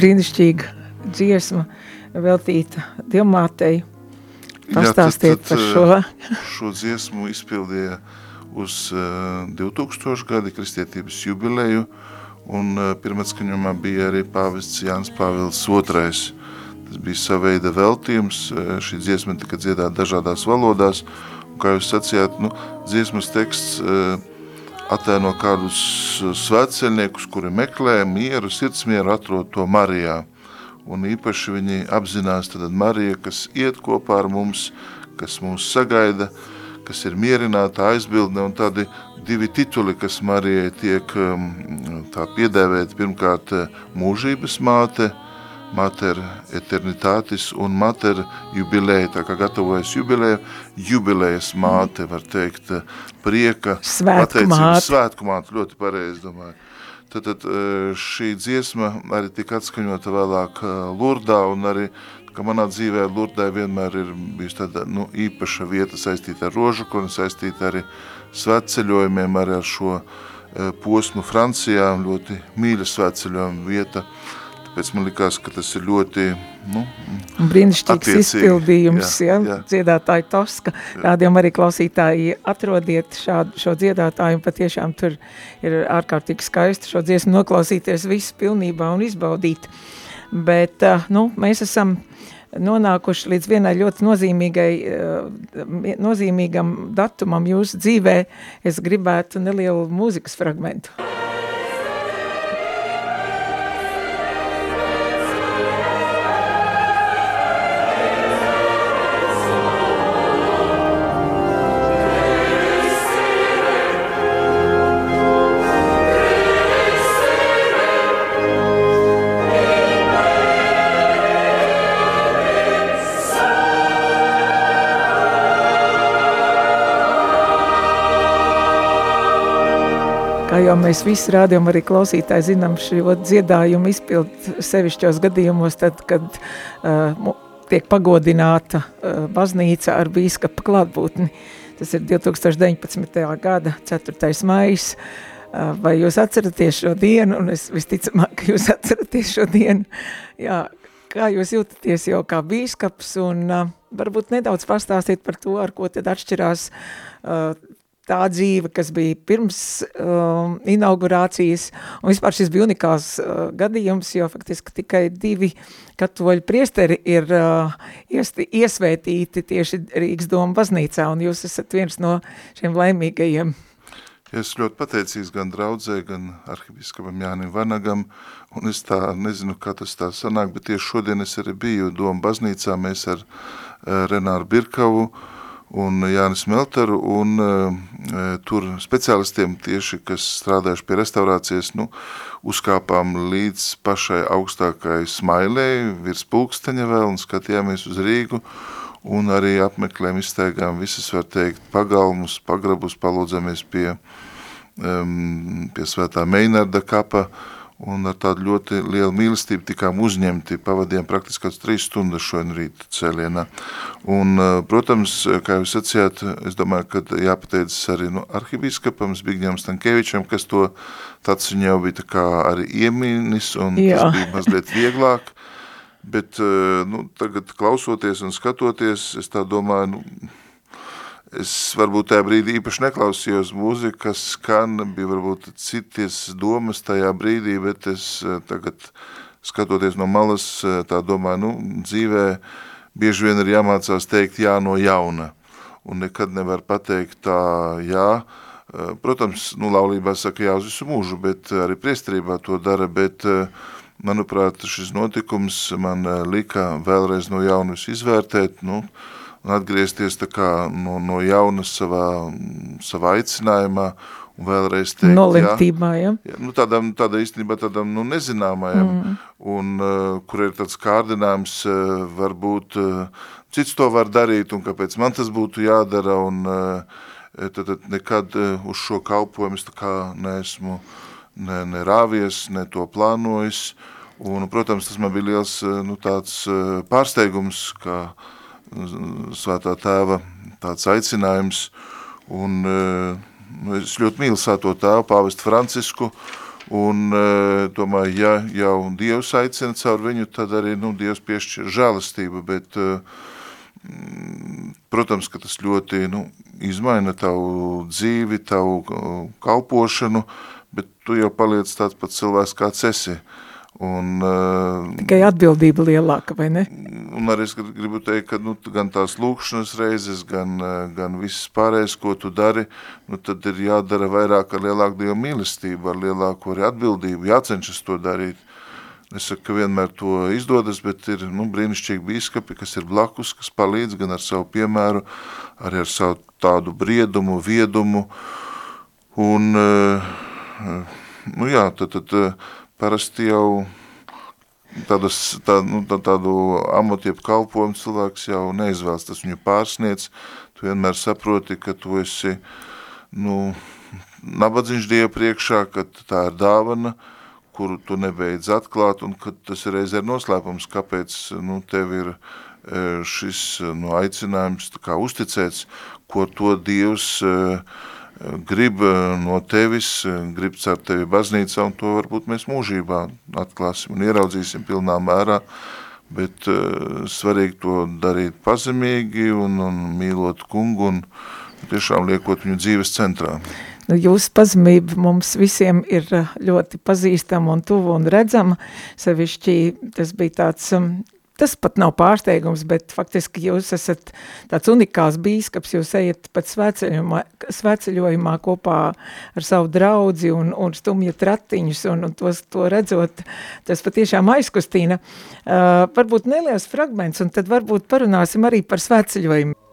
brīnišķīga dziesma veltīta Dievmātei. Pastāstiet Jā, tad, tad, par šo. Eh, šo dziesmu izpildīja uz uh, eh, 2000 gadi kristietības jubileju, un uh, pirmatskaņumā bija arī pāvests Jānis Pāvils II. Tas bija sava veida veltījums, šī dziesma tika dziedāta dažādās valodās, un kā jūs sacījāt, nu, dziesmas teksts attēno kādus svētceļniekus, kuri meklē mieru, sirdsmieru, atrod to Marijā. Un īpaši viņi apzinās tad Marija, kas iet kopā ar mums, kas mūs sagaida, kas ir mierināta aizbildne un tādi divi tituli, kas Marijai tiek um, tā piedēvēt, pirmkārt mūžības māte – mater eternitatis un mater jubilēja, tā kā gatavojas jubilēja, jubilējas māte, var teikt, prieka, svētku māte. Svētku māte, ļoti pareizi, domāju. Tad, tad e, šī dziesma arī tika atskaņota vēlāk e, Lurdā un arī, ka manā dzīvē Lurdai vienmēr ir bijusi tāda nu, īpaša vieta saistīta ar rožu, saistīta arī svētceļojumiem, arī ar šo e, posmu Francijā, ļoti mīļa svētceļojuma vieta. Uh, Tāpēc man likās, ka tas ir ļoti nu, brīnišķīgs izpildījums. Jā, ja? jā. Dziedātāji Toska, rādījām arī klausītāji atrodiet šādu, šo dziedātāju, patiešām tur ir ārkārtīgi skaisti šo dziesmu noklausīties visu pilnībā un izbaudīt. Bet nu, mēs esam nonākuši līdz vienai ļoti nozīmīgai, nozīmīgam datumam jūsu dzīvē. Es gribētu nelielu mūzikas fragmentu. Mēs visi rādījām, arī klausītāji zinām šo dziedājumu izpildu sevišķos gadījumos, tad, kad uh, tiek pagodināta uh, baznīca ar bīskapa klātbūtni. Tas ir 2019. gada 4. maijs. Uh, vai jūs atceraties šo dienu? Un es visticamāk, ka jūs atceraties šo dienu. Jā, kā jūs jūtaties jau kā bīskaps un uh, varbūt nedaudz pastāstīt par to, ar ko tad atšķirās uh, tā dzīve, kas bija pirms uh, inaugurācijas, un vispār šis bija unikāls uh, gadījums, jo faktiski tikai divi katoļu priesteri ir uh, iesti, iesvētīti tieši Rīgas doma baznīcā, un jūs esat viens no šiem laimīgajiem. Es ļoti pateicīgs gan draudzē, gan arhibiskapam Jānim Vanagam, un es tā nezinu, kā tas tā sanāk, bet tieši šodien es arī biju doma baznīcā, mēs ar uh, Renāru Birkavu, uh, un Jānis Melteru, un uh, tur speciālistiem tieši, kas strādājuši pie restaurācijas, nu, uzkāpām līdz pašai augstākai smailei, virs pulksteņa vēl, un skatījāmies uz Rīgu, un arī apmeklējām, izsteigām visas, var teikt, pagalmus, pagrabus, palūdzamies pie, um, pie svētā Meinarda kapa, uh, un ar tādu ļoti lielu mīlestību tikām uzņemti, pavadījām praktiski kāds trīs stundas šodien rīt cēlienā. Un, eh, protams, kā jūs sacījāt, es domāju, ka jāpateicas arī nu, arhibīskapam Zbigņam Stankevičam, kas to tāds viņa jau bija tā kā arī iemīnis, un Jā. tas bija mazliet vieglāk. Bet, eh, nu, tagad klausoties un skatoties, es tā domāju, nu, Es varbūt tajā brīdī īpaši neklausījos mūziku, kas skan, bija varbūt citas domas tajā brīdī, bet es eh, tagad skatoties no malas, eh, tā domāju, nu, dzīvē bieži vien ir jāmācās teikt jā no jauna, un nekad nevar pateikt tā jā, eh, Protams, nu, laulībā saka jā uz visu mūžu, bet arī priesterībā to dara, bet, manuprāt, šis notikums man lika vēlreiz no jaunu izvērtēt, nu, uh, un atgriezties kā no, no jauna savā, savā aicinājumā un vēlreiz teikt, Nolemtībā, jā. jā nu, tādam, tāda īstenībā tādam, nu, nezināmajam, mm. un uh, kur ir tāds kārdinājums, uh, varbūt uh, cits to var darīt, un kāpēc man tas būtu jādara, un uh, tad, tad nekad uh, uz šo kalpojumu es tā kā neesmu ne, ne rāvies, ne to plānojis, un, protams, tas man bija liels, nu, tāds uh, pārsteigums, ka uh, svētā tēva tāds aicinājums, un nu, es ļoti mīlu svēto tēvu, pāvestu Francisku, un domāju, ja jau Dievs aicina caur viņu, tad arī, nu, Dievs piešķir žēlastību, bet, protams, ka tas ļoti, nu, izmaina tavu dzīvi, tavu kalpošanu, bet tu jau paliec tāds pats cilvēks, kāds esi. Uh, Un, uh, Tikai atbildība lielāka, vai ne? Un arī es gribu teikt, ka nu, gan tās lūkšanas reizes, gan, uh, gan viss pārējais, ko tu dari, nu, tad ir jādara vairāk ar lielāku Dievu mīlestību, ar lielāku arī atbildību, jācenšas to darīt. Es saku, ka vienmēr to izdodas, bet ir nu, brīnišķīgi bīskapi, kas ir blakus, kas palīdz gan ar savu piemēru, arī ar savu tādu briedumu, viedumu. Un, uh, nu jā, tad, tad parasti jau tādas, tā, nu, tā, tādu amatu, jeb kalpojumu cilvēks jau neizvēlas, tas viņu pārsniec, tu vienmēr saproti, ka tu esi, nu, nabadzīgs Dieva priekšā, ka tā ir dāvana, kuru tu nebeidz atklāt, un ka tas ir reiz ir noslēpums, kāpēc, nu, tev ir e, šis, nu, aicinājums tā kā uzticēts, ko to Dievs uh, grib eh, no tevis, eh, grib cer tevi baznīcā, un to varbūt mēs mūžībā atklāsim un ieraudzīsim pilnā mērā, bet uh, svarīgi to darīt pazemīgi un, un mīlot kungu un tiešām liekot viņu dzīves centrā. Nu, jūsu pazemība mums visiem ir ļoti pazīstama un tuva un redzama, sevišķi tas bija tāds um, tas pat nav pārsteigums, bet faktiski jūs esat tāds unikāls bīskaps, jūs ejat pat svētceļojumā kopā ar savu draudzi un, un stumjat ratiņus, un, un tos, to redzot, tas patiešām aizkustina. Uh, varbūt neliels fragments, un tad varbūt parunāsim arī par svētceļojumu.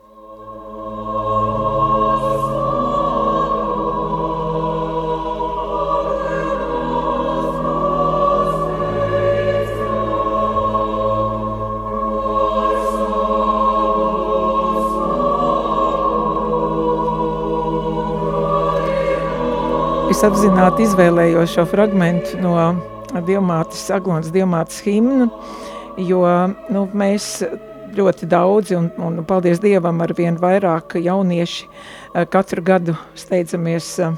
Es apzināti izvēlējos šo fragmentu no Dievmātes, Aglonas Dievmātes himnu, jo nu, mēs ļoti daudzi, un, un paldies Dievam, ar vien vairāk jaunieši eh, katru gadu steidzamies eh,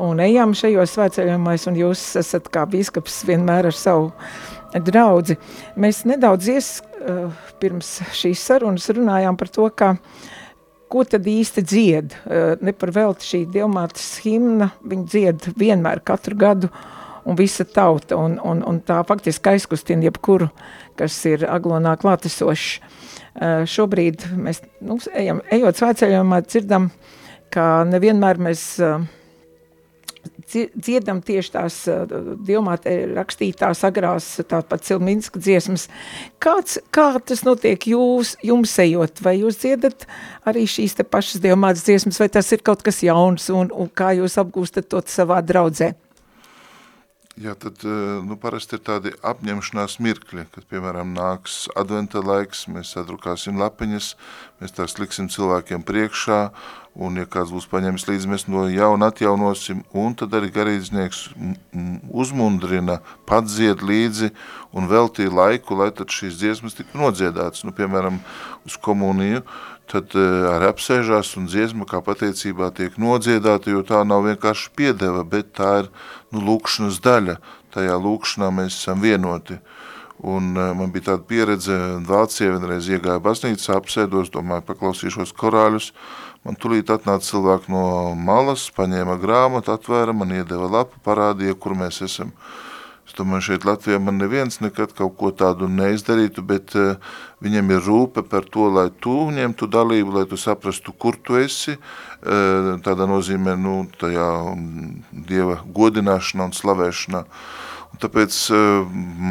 un ejam šajos svētceļojumais, un jūs esat kā bīskaps vienmēr ar savu draudzi. Mēs nedaudz ies, eh, pirms šīs sarunas runājām par to, ka ko tad īsti dzied. Ne par velti šī Dievmātes himna, viņa dzied vienmēr katru gadu, un visa tauta, un, un, un tā faktiski aizkustina jebkuru, kas ir aglonā klātesošs. Uh, šobrīd mēs, nu, ejam, ejot svētceļojumā, dzirdam, ka nevienmēr mēs uh, dziedam tieši tās uh, dievmātē rakstītās agrās, tāpat Cilminska dziesmas. Kāds, kā tas notiek jūs, jums ejot, vai jūs dziedat arī šīs te pašas dievmātes dziesmas, vai tas ir kaut kas jauns, un, un kā jūs apgūstat to savā draudzē? Jā, tad eh, nu, parasti ir tādi apņemšanās mirkļi, kad, piemēram, nāks adventa laiks, mēs sadrukāsim lapiņas, mēs tās liksim cilvēkiem priekšā, un, ja kāds būs paņemis līdzi, mēs no jauna atjaunosim, un tad arī garīdznieks uzmundrina, padzied līdzi un veltīja laiku, lai tad šīs dziesmas tiktu nodziedātas. Nu, piemēram, uz komuniju, tad uh, arī apsēžās un dziesma kā pateicībā tiek nodziedāta, jo tā nav vienkārši piedeva, bet tā ir nu, lūkšanas daļa. Tajā lūkšanā mēs esam vienoti. Un uh, man bija tāda pieredze, Vācija vienreiz iegāja baznīcā, apsēdos, domāju, paklausīšos korāļus. Man tulīt atnāca cilvēki no malas, paņēma grāmatu, atvēra, man iedeva lapu, parādīja, kur mēs esam. Es domāju, šeit Latvijā man neviens nekad kaut ko tādu neizdarītu, bet uh, viņam ir rūpe par to, lai tu ņemtu dalību, lai tu saprastu, kur tu esi. Uh, tādā nozīmē, nu, tajā Dieva godināšanā un slavēšanā. Tāpēc, uh,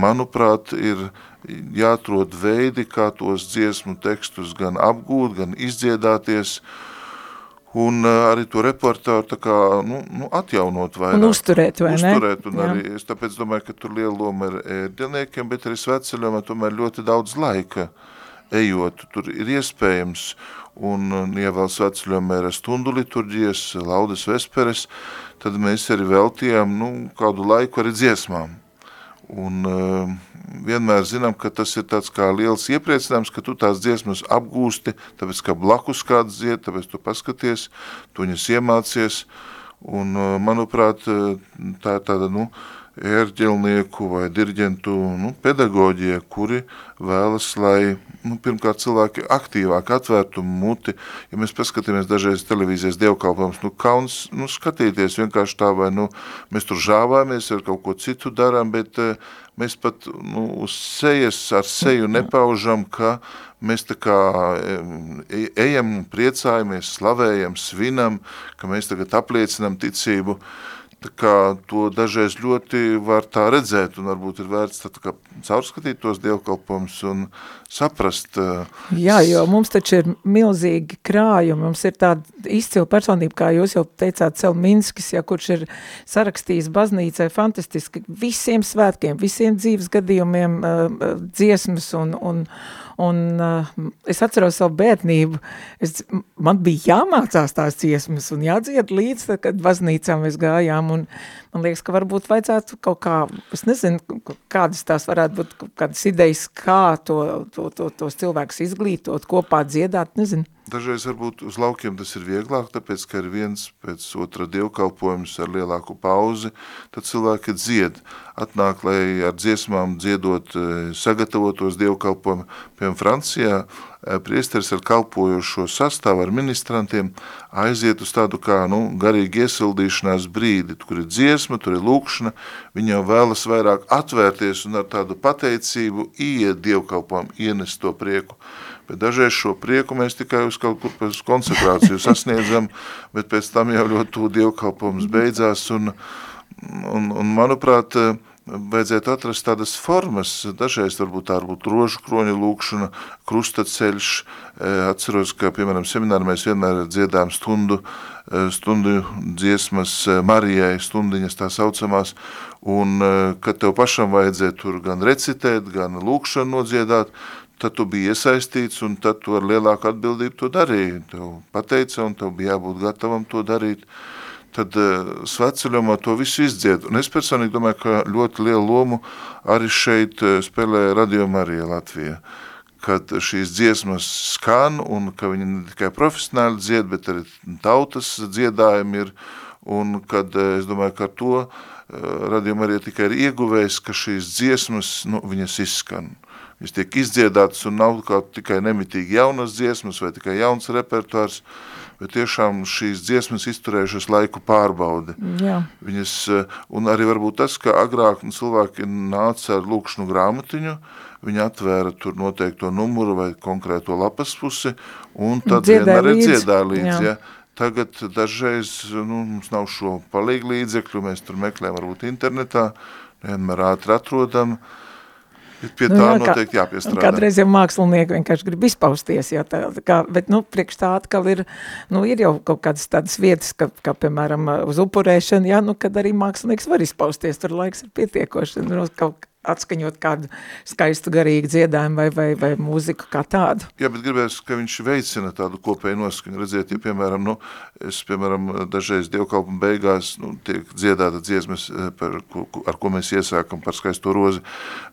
manuprāt, ir jāatrod veidi, kā tos dziesmu tekstus gan apgūt, gan izdziedāties, un uh, arī to repertuāru tā kā, nu, nu, atjaunot vairāk. Un uzturēt, vai uzturēt, ne? Uzturēt, un Jā. arī, es tāpēc domāju, ka tur liela loma ir ērdieniekiem, bet arī sveceļojumā tomēr ļoti daudz laika ejot, tur ir iespējams, un, ja vēl sveceļojumā ir stundu liturģijas, laudes vesperes, tad mēs arī veltījām, nu, kādu laiku arī dziesmām. Un uh, vienmēr zinām, ka tas ir tāds kā liels iepriecinājums, ka tu tās dziesmas apgūsti, tāpēc, ka blakus kāds dzied, tāpēc tu paskaties, tu viņas iemācies, un, uh, manuprāt, uh, tā ir tāda, nu, ērģelnieku vai diriģentu nu, pedagoģija, kuri vēlas, lai nu, pirmkārt cilvēki aktīvāk atvērtu muti. Ja mēs paskatāmies dažreiz televīzijas dievkalpojums, nu kauns nu, skatīties vienkārši tā, vai nu, mēs tur žāvāmies ar kaut ko citu darām, bet uh, mēs pat nu, uz sejas ar seju nepaužam, ka mēs tā kā e, ejam, priecājamies, slavējam, svinam, ka mēs tagad apliecinam ticību. Uh, to dažreiz ļoti var tā redzēt, un varbūt ir vērts tā kā caurskatīt tos dievkalpojumus un saprast. Jā, jo mums taču ir milzīgi krājumi, mums ir tāda izcila personība, kā jūs jau teicāt, Cel Minskis, ja, kurš ir sarakstījis baznīcai fantastiski visiem svētkiem, visiem dzīves gadījumiem dziesmas un, un, Un es atceros savu bērnību, es, man bija jāmācās tās dziesmas un jādzied līdz, kad baznīcā mēs gājām, un man liekas, ka varbūt vajadzētu kaut kā, es nezinu, kādas tās varētu būt, kādas idejas, kā to, to, to, tos cilvēkus izglītot, kopā dziedāt, nezinu. Dažreiz varbūt uz laukiem tas ir vieglāk, tāpēc, ka ir viens pēc otra dievkalpojums ar lielāku pauzi, tad cilvēki dzied, atnāk, lai ar dziesmām dziedot e, sagatavotos dievkalpojumu. Piemēram, Francijā e, priesteris ar kalpojošo sastāvu ar ministrantiem aiziet uz tādu kā nu, garīgi iesildīšanās brīdi, kur ir dziesma, tur ir lūkšana, viņi jau vēlas vairāk atvērties un ar tādu pateicību iet dievkalpojumu, ienest to prieku. Bet dažreiz šo prieku mēs tikai uz kaut kur pēc konsekrāciju sasniedzam, bet pēc tam jau ļoti tū dievkalpojums beidzās. Un, un, un manuprāt, vajadzētu atrast tādas formas, dažreiz varbūt tā varbūt rožu kroņa lūkšana, krustaceļš, atceros, ka, piemēram, semināri mēs vienmēr dziedām stundu, stundu dziesmas Marijai, stundiņas tā saucamās, un kad tev pašam vajadzēja tur gan recitēt, gan lūkšanu nodziedāt, tad tu biji iesaistīts un tad tu ar lielāku atbildību to darīji. Tev pateica un tev bija jābūt gatavam to darīt. tad uh, sveceļomā to visu izdzied. Un es personīgi domāju, ka ļoti lielu lomu arī šeit uh, spēlē Radio Marija Latvija kad šīs dziesmas skan un ka viņi ne tikai profesionāli dzied, bet arī tautas dziedājumi ir, un kad es domāju, ka ar to radījumā arī tikai ir ieguvējis, ka šīs dziesmas, nu, viņas izskan. Viņas tiek izdziedātas un nav kā tikai nemitīgi jaunas dziesmas vai tikai jauns repertuārs, bet tiešām šīs dziesmas izturējušas laiku pārbaudi. Jā. Viņas, un arī varbūt tas, ka agrāk cilvēki nāca ar lūkšanu grāmatiņu, viņi atvēra tur noteikto numuru vai konkrēto lapas pusi, un tad Dziedāja vienmēr līdzi. dziedāja līdzi. Jā. Ja. Tagad dažreiz nu, mums nav šo palīgu līdzekļu, mēs tur meklējam varbūt internetā, vienmēr ātri atrodam, bet pie tā Nu jā, kā- noteikti jāpiestrādā. Kādreiz jau mākslinieki vienkārši grib izpausties, jā, tā, kā, bet, nu, priekš tā atkal ir, nu, ir jau kaut kādas tādas vietas, ka, kā, piemēram, uz upurēšanu, jā, nu, kad arī mākslinieks var izpausties, tur laiks ir pietiekoši, nu, kaut atskaņot kādu skaistu garīgu dziedājumu vai, vai, vai mūziku kā tādu. Jā, bet gribēs, ka viņš veicina tādu kopēju noskaņu. Redziet, ja, piemēram, nu, es, piemēram, dažreiz dievkalpuma beigās, nu, tiek dziedāta dziesmas, eh, par, ko, ar ko mēs iesākam par skaisto rozi,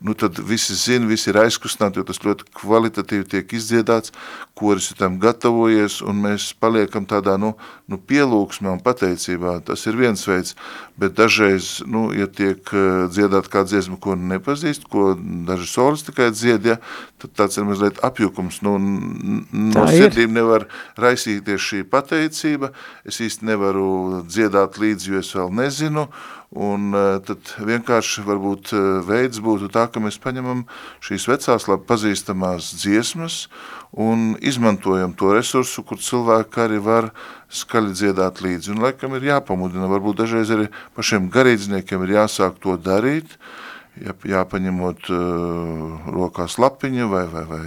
nu, tad visi zina, visi ir aizkustināti, jo tas ļoti kvalitatīvi tiek izdziedāts, koris ir tam gatavojies, un mēs paliekam tādā, nu, nu pielūksmē un pateicībā. Tas ir viens veids, bet dažreiz, nu, ja tiek eh, dziedāt kā dziesma, ko nepazīst, ko daži solis tikai dzied, ja, tad tāds ir mazliet apjukums. Nu, no sirdīm nevar raisīties šī pateicība, es īsti nevaru dziedāt līdzi, jo es vēl nezinu, un eh, tad vienkārši varbūt eh, veids būtu tā, ka mēs paņemam šīs vecās labi pazīstamās dziesmas un izmantojam to resursu, kur cilvēki arī var skaļi dziedāt līdzi. Un laikam ir jāpamudina, varbūt dažreiz arī pašiem garīdzniekiem ir jāsāk to darīt, jā, jāpaņemot uh, rokās lapiņu vai, vai, vai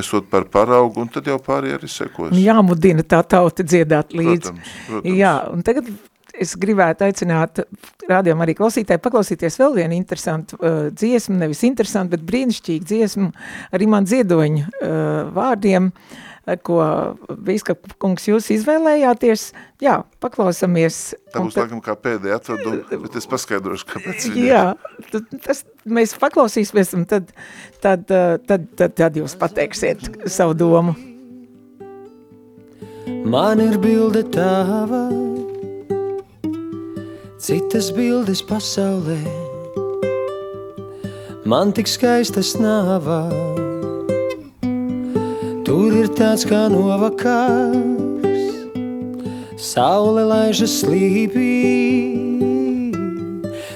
esot par paraugu, un tad jau pārējie arī sekos. Un jāmudina tā tauta dziedāt līdzi. Protams, protams. Jā, un tagad es gribētu aicināt rādījumu arī klausītāji paklausīties vēl vienu interesantu uh, dziesmu, nevis interesantu, bet brīnišķīgu dziesmu arī man dziedoņu uh, vārdiem, uh, ko Bīskap kungs jūs izvēlējāties. Jā, paklausamies. Tā būs laikam kā pēdējā atvedu, bet es paskaidrošu, kāpēc. Jā, tad, tas mēs paklausīsimies, un tad, tad, uh, tad, tad, tad jūs pateiksiet savu domu. Man ir bilde tava, citas bildes pasaulē. Man tik skaistas nāvā, tur ir tāds kā novakars, saule laižas slīpī,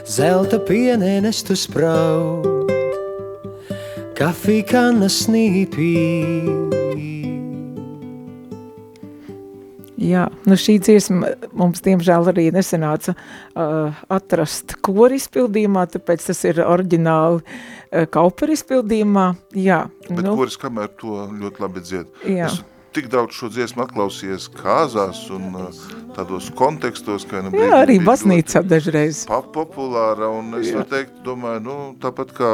zelta pienēnes tu spraud, kafija kanna snīpī. Jā, nu šī dziesma mums diemžēl arī nesanāca uh, atrast kori izpildījumā, tāpēc tas ir oriģināli uh, kauperi izpildījumā. Jā, Bet nu, koris kamēr to ļoti labi dzied. Jā. Es tik daudz šo dziesmu atklausījies kāzās un uh, tādos kontekstos, ka nu jā, arī baznīcā dažreiz. populāra, un es varu teikt, domāju, nu, tāpat kā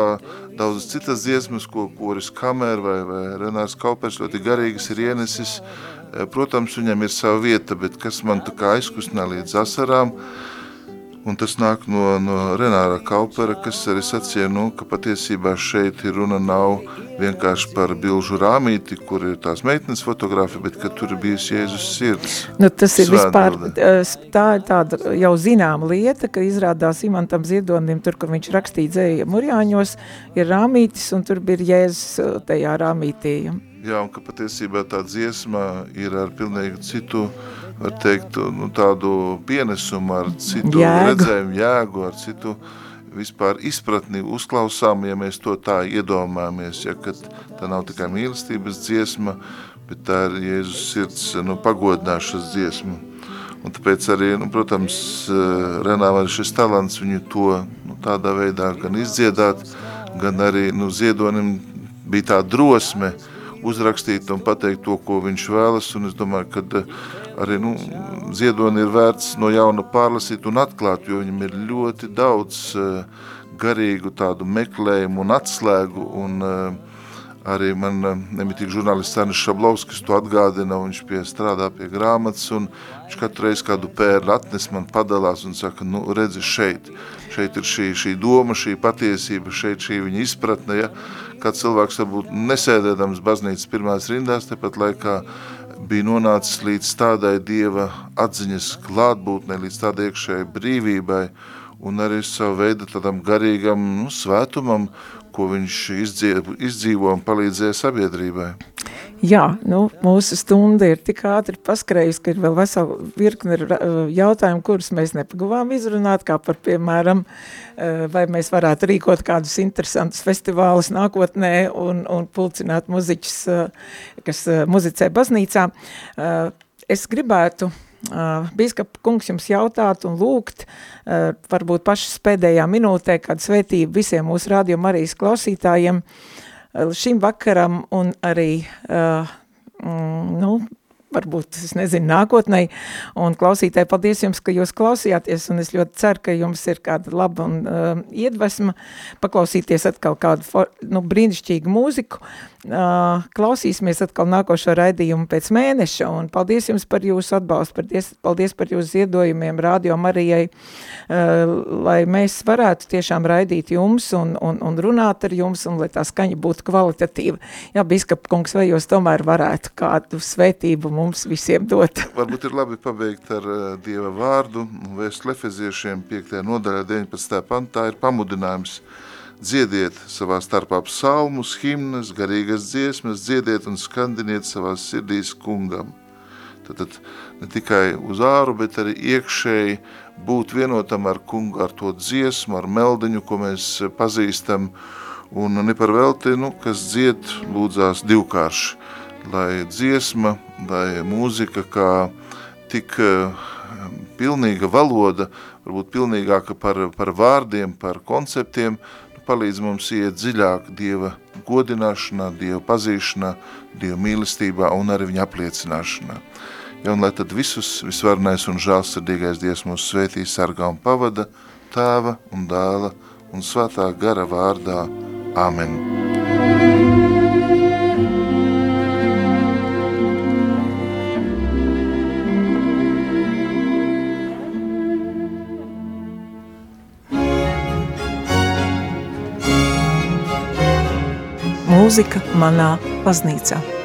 daudzas citas dziesmas, ko koris Kamer vai, vai Renārs Kaupers ļoti garīgas ir ienesis, eh, protams, viņam ir sava vieta, bet kas man tā kā aizkustinā līdz asarām, un tas nāk no, no Renāra Kaupera, kas arī sacīja, nu, ka patiesībā šeit ir runa nav vienkārši par bilžu rāmīti, kur ir tās meitnes fotogrāfi, bet ka tur bijis Jēzus sirds. Nu, tas ir vispār, Svētbilde. uh, tā ir tāda jau zināma lieta, ka izrādās Imantam Ziedonim, tur, kur viņš rakstīja dzēja Murjāņos, ir rāmītis, un tur bija Jēzus uh, tajā rāmītī. Jā, un ka patiesībā tā dziesma ir ar pilnīgi citu, var teikt, nu, tādu pienesumu, ar citu Jēgu. redzējumu, jēgu, ar citu vispār izpratni uzklausām, ja mēs to tā iedomājamies, ja, kad tā nav tikai mīlestības dziesma, bet tā ir Jēzus sirds nu, pagodināšanas dziesma. Un tāpēc arī, nu, protams, eh, Renām arī šis talants viņu to nu, tādā veidā gan izdziedāt, gan arī nu, ziedonim bija tā drosme uzrakstīt un pateikt to, ko viņš vēlas. Un es domāju, ka eh, arī nu, ziedoni ir vērts no jauna pārlasīt un atklāt, jo viņam ir ļoti daudz eh, garīgu tādu meklējumu un atslēgu un eh, Arī man nemitīgi žurnālists Arnis Šablovskis to atgādina, viņš pie strādā pie grāmatas, un viņš katru reizi kādu pērli atnes man padalās un saka, nu redzi šeit, šeit ir šī, šī doma, šī patiesība, šeit šī viņa izpratne, ja, kā cilvēks varbūt nesēdēdams baznīcas pirmās rindās, tepat laikā bija nonācis līdz tādai Dieva atziņas klātbūtnei, līdz tādai iekšējai brīvībai, un arī savu veidu tādam garīgam nu, svētumam, ko viņš izdzīvo, izdzīvo un palīdzēja sabiedrībai. Jā, nu, mūsu stunda ir tik ātri paskrējusi, ka ir vēl vesela virkne jautājumu, kurus mēs nepaguvām izrunāt, kā par, piemēram, vai mēs varētu rīkot kādus interesantus festivālus nākotnē un, un pulcināt muziķus, kas muzicē baznīcā. Es gribētu Bīskapa kungs jums jautāt un lūgt, varbūt pašas pēdējā minūtē, kādu svētību visiem mūsu radio Marijas klausītājiem šim vakaram un arī, nu, varbūt, es nezinu, nākotnē, un klausītāji, paldies jums, ka jūs klausījāties, un es ļoti ceru, ka jums ir kāda laba un uh, iedvesma. Paklausīties atkal kādu, for, nu, brīnišķīgu mūziku, klausīsimies atkal nākošo raidījumu pēc mēneša, un paldies jums par jūsu atbalstu, paldies, paldies par jūsu ziedojumiem Radio Marijai, lai mēs varētu tiešām raidīt jums un, un, un runāt ar jums, un lai tā skaņa būtu kvalitatīva. Jā, biskap kungs, vai jūs tomēr varētu kādu svētību mums visiem dot. Varbūt ir labi pabeigt ar Dieva vārdu, vēst lefeziešiem 5. nodaļā 19. pantā ir pamudinājums dziediet savā starpā psalmus, himnas, garīgas dziesmas, dziediet un skandiniet savās sirdīs kungam. Tad ne tikai uz āru, bet arī iekšēji būt vienotam ar kungu, ar to dziesmu, ar meldiņu, ko mēs pazīstam, un ne par velti, nu, kas dzied, lūdzās divkārši lai dziesma, lai mūzika kā tik uh, pilnīga valoda, varbūt pilnīgāka par, par vārdiem, par konceptiem, palīdz mums iet dziļāk Dieva godināšanā, Dieva pazīšanā, Dieva mīlestībā un arī viņa apliecināšanā. Ja, un lai tad visus visvarnais un žālsirdīgais Dievs mūs svētī, sargā un pavada, tēva un dēla un svētā gara vārdā. Amen. Mūzika manā baznīcā.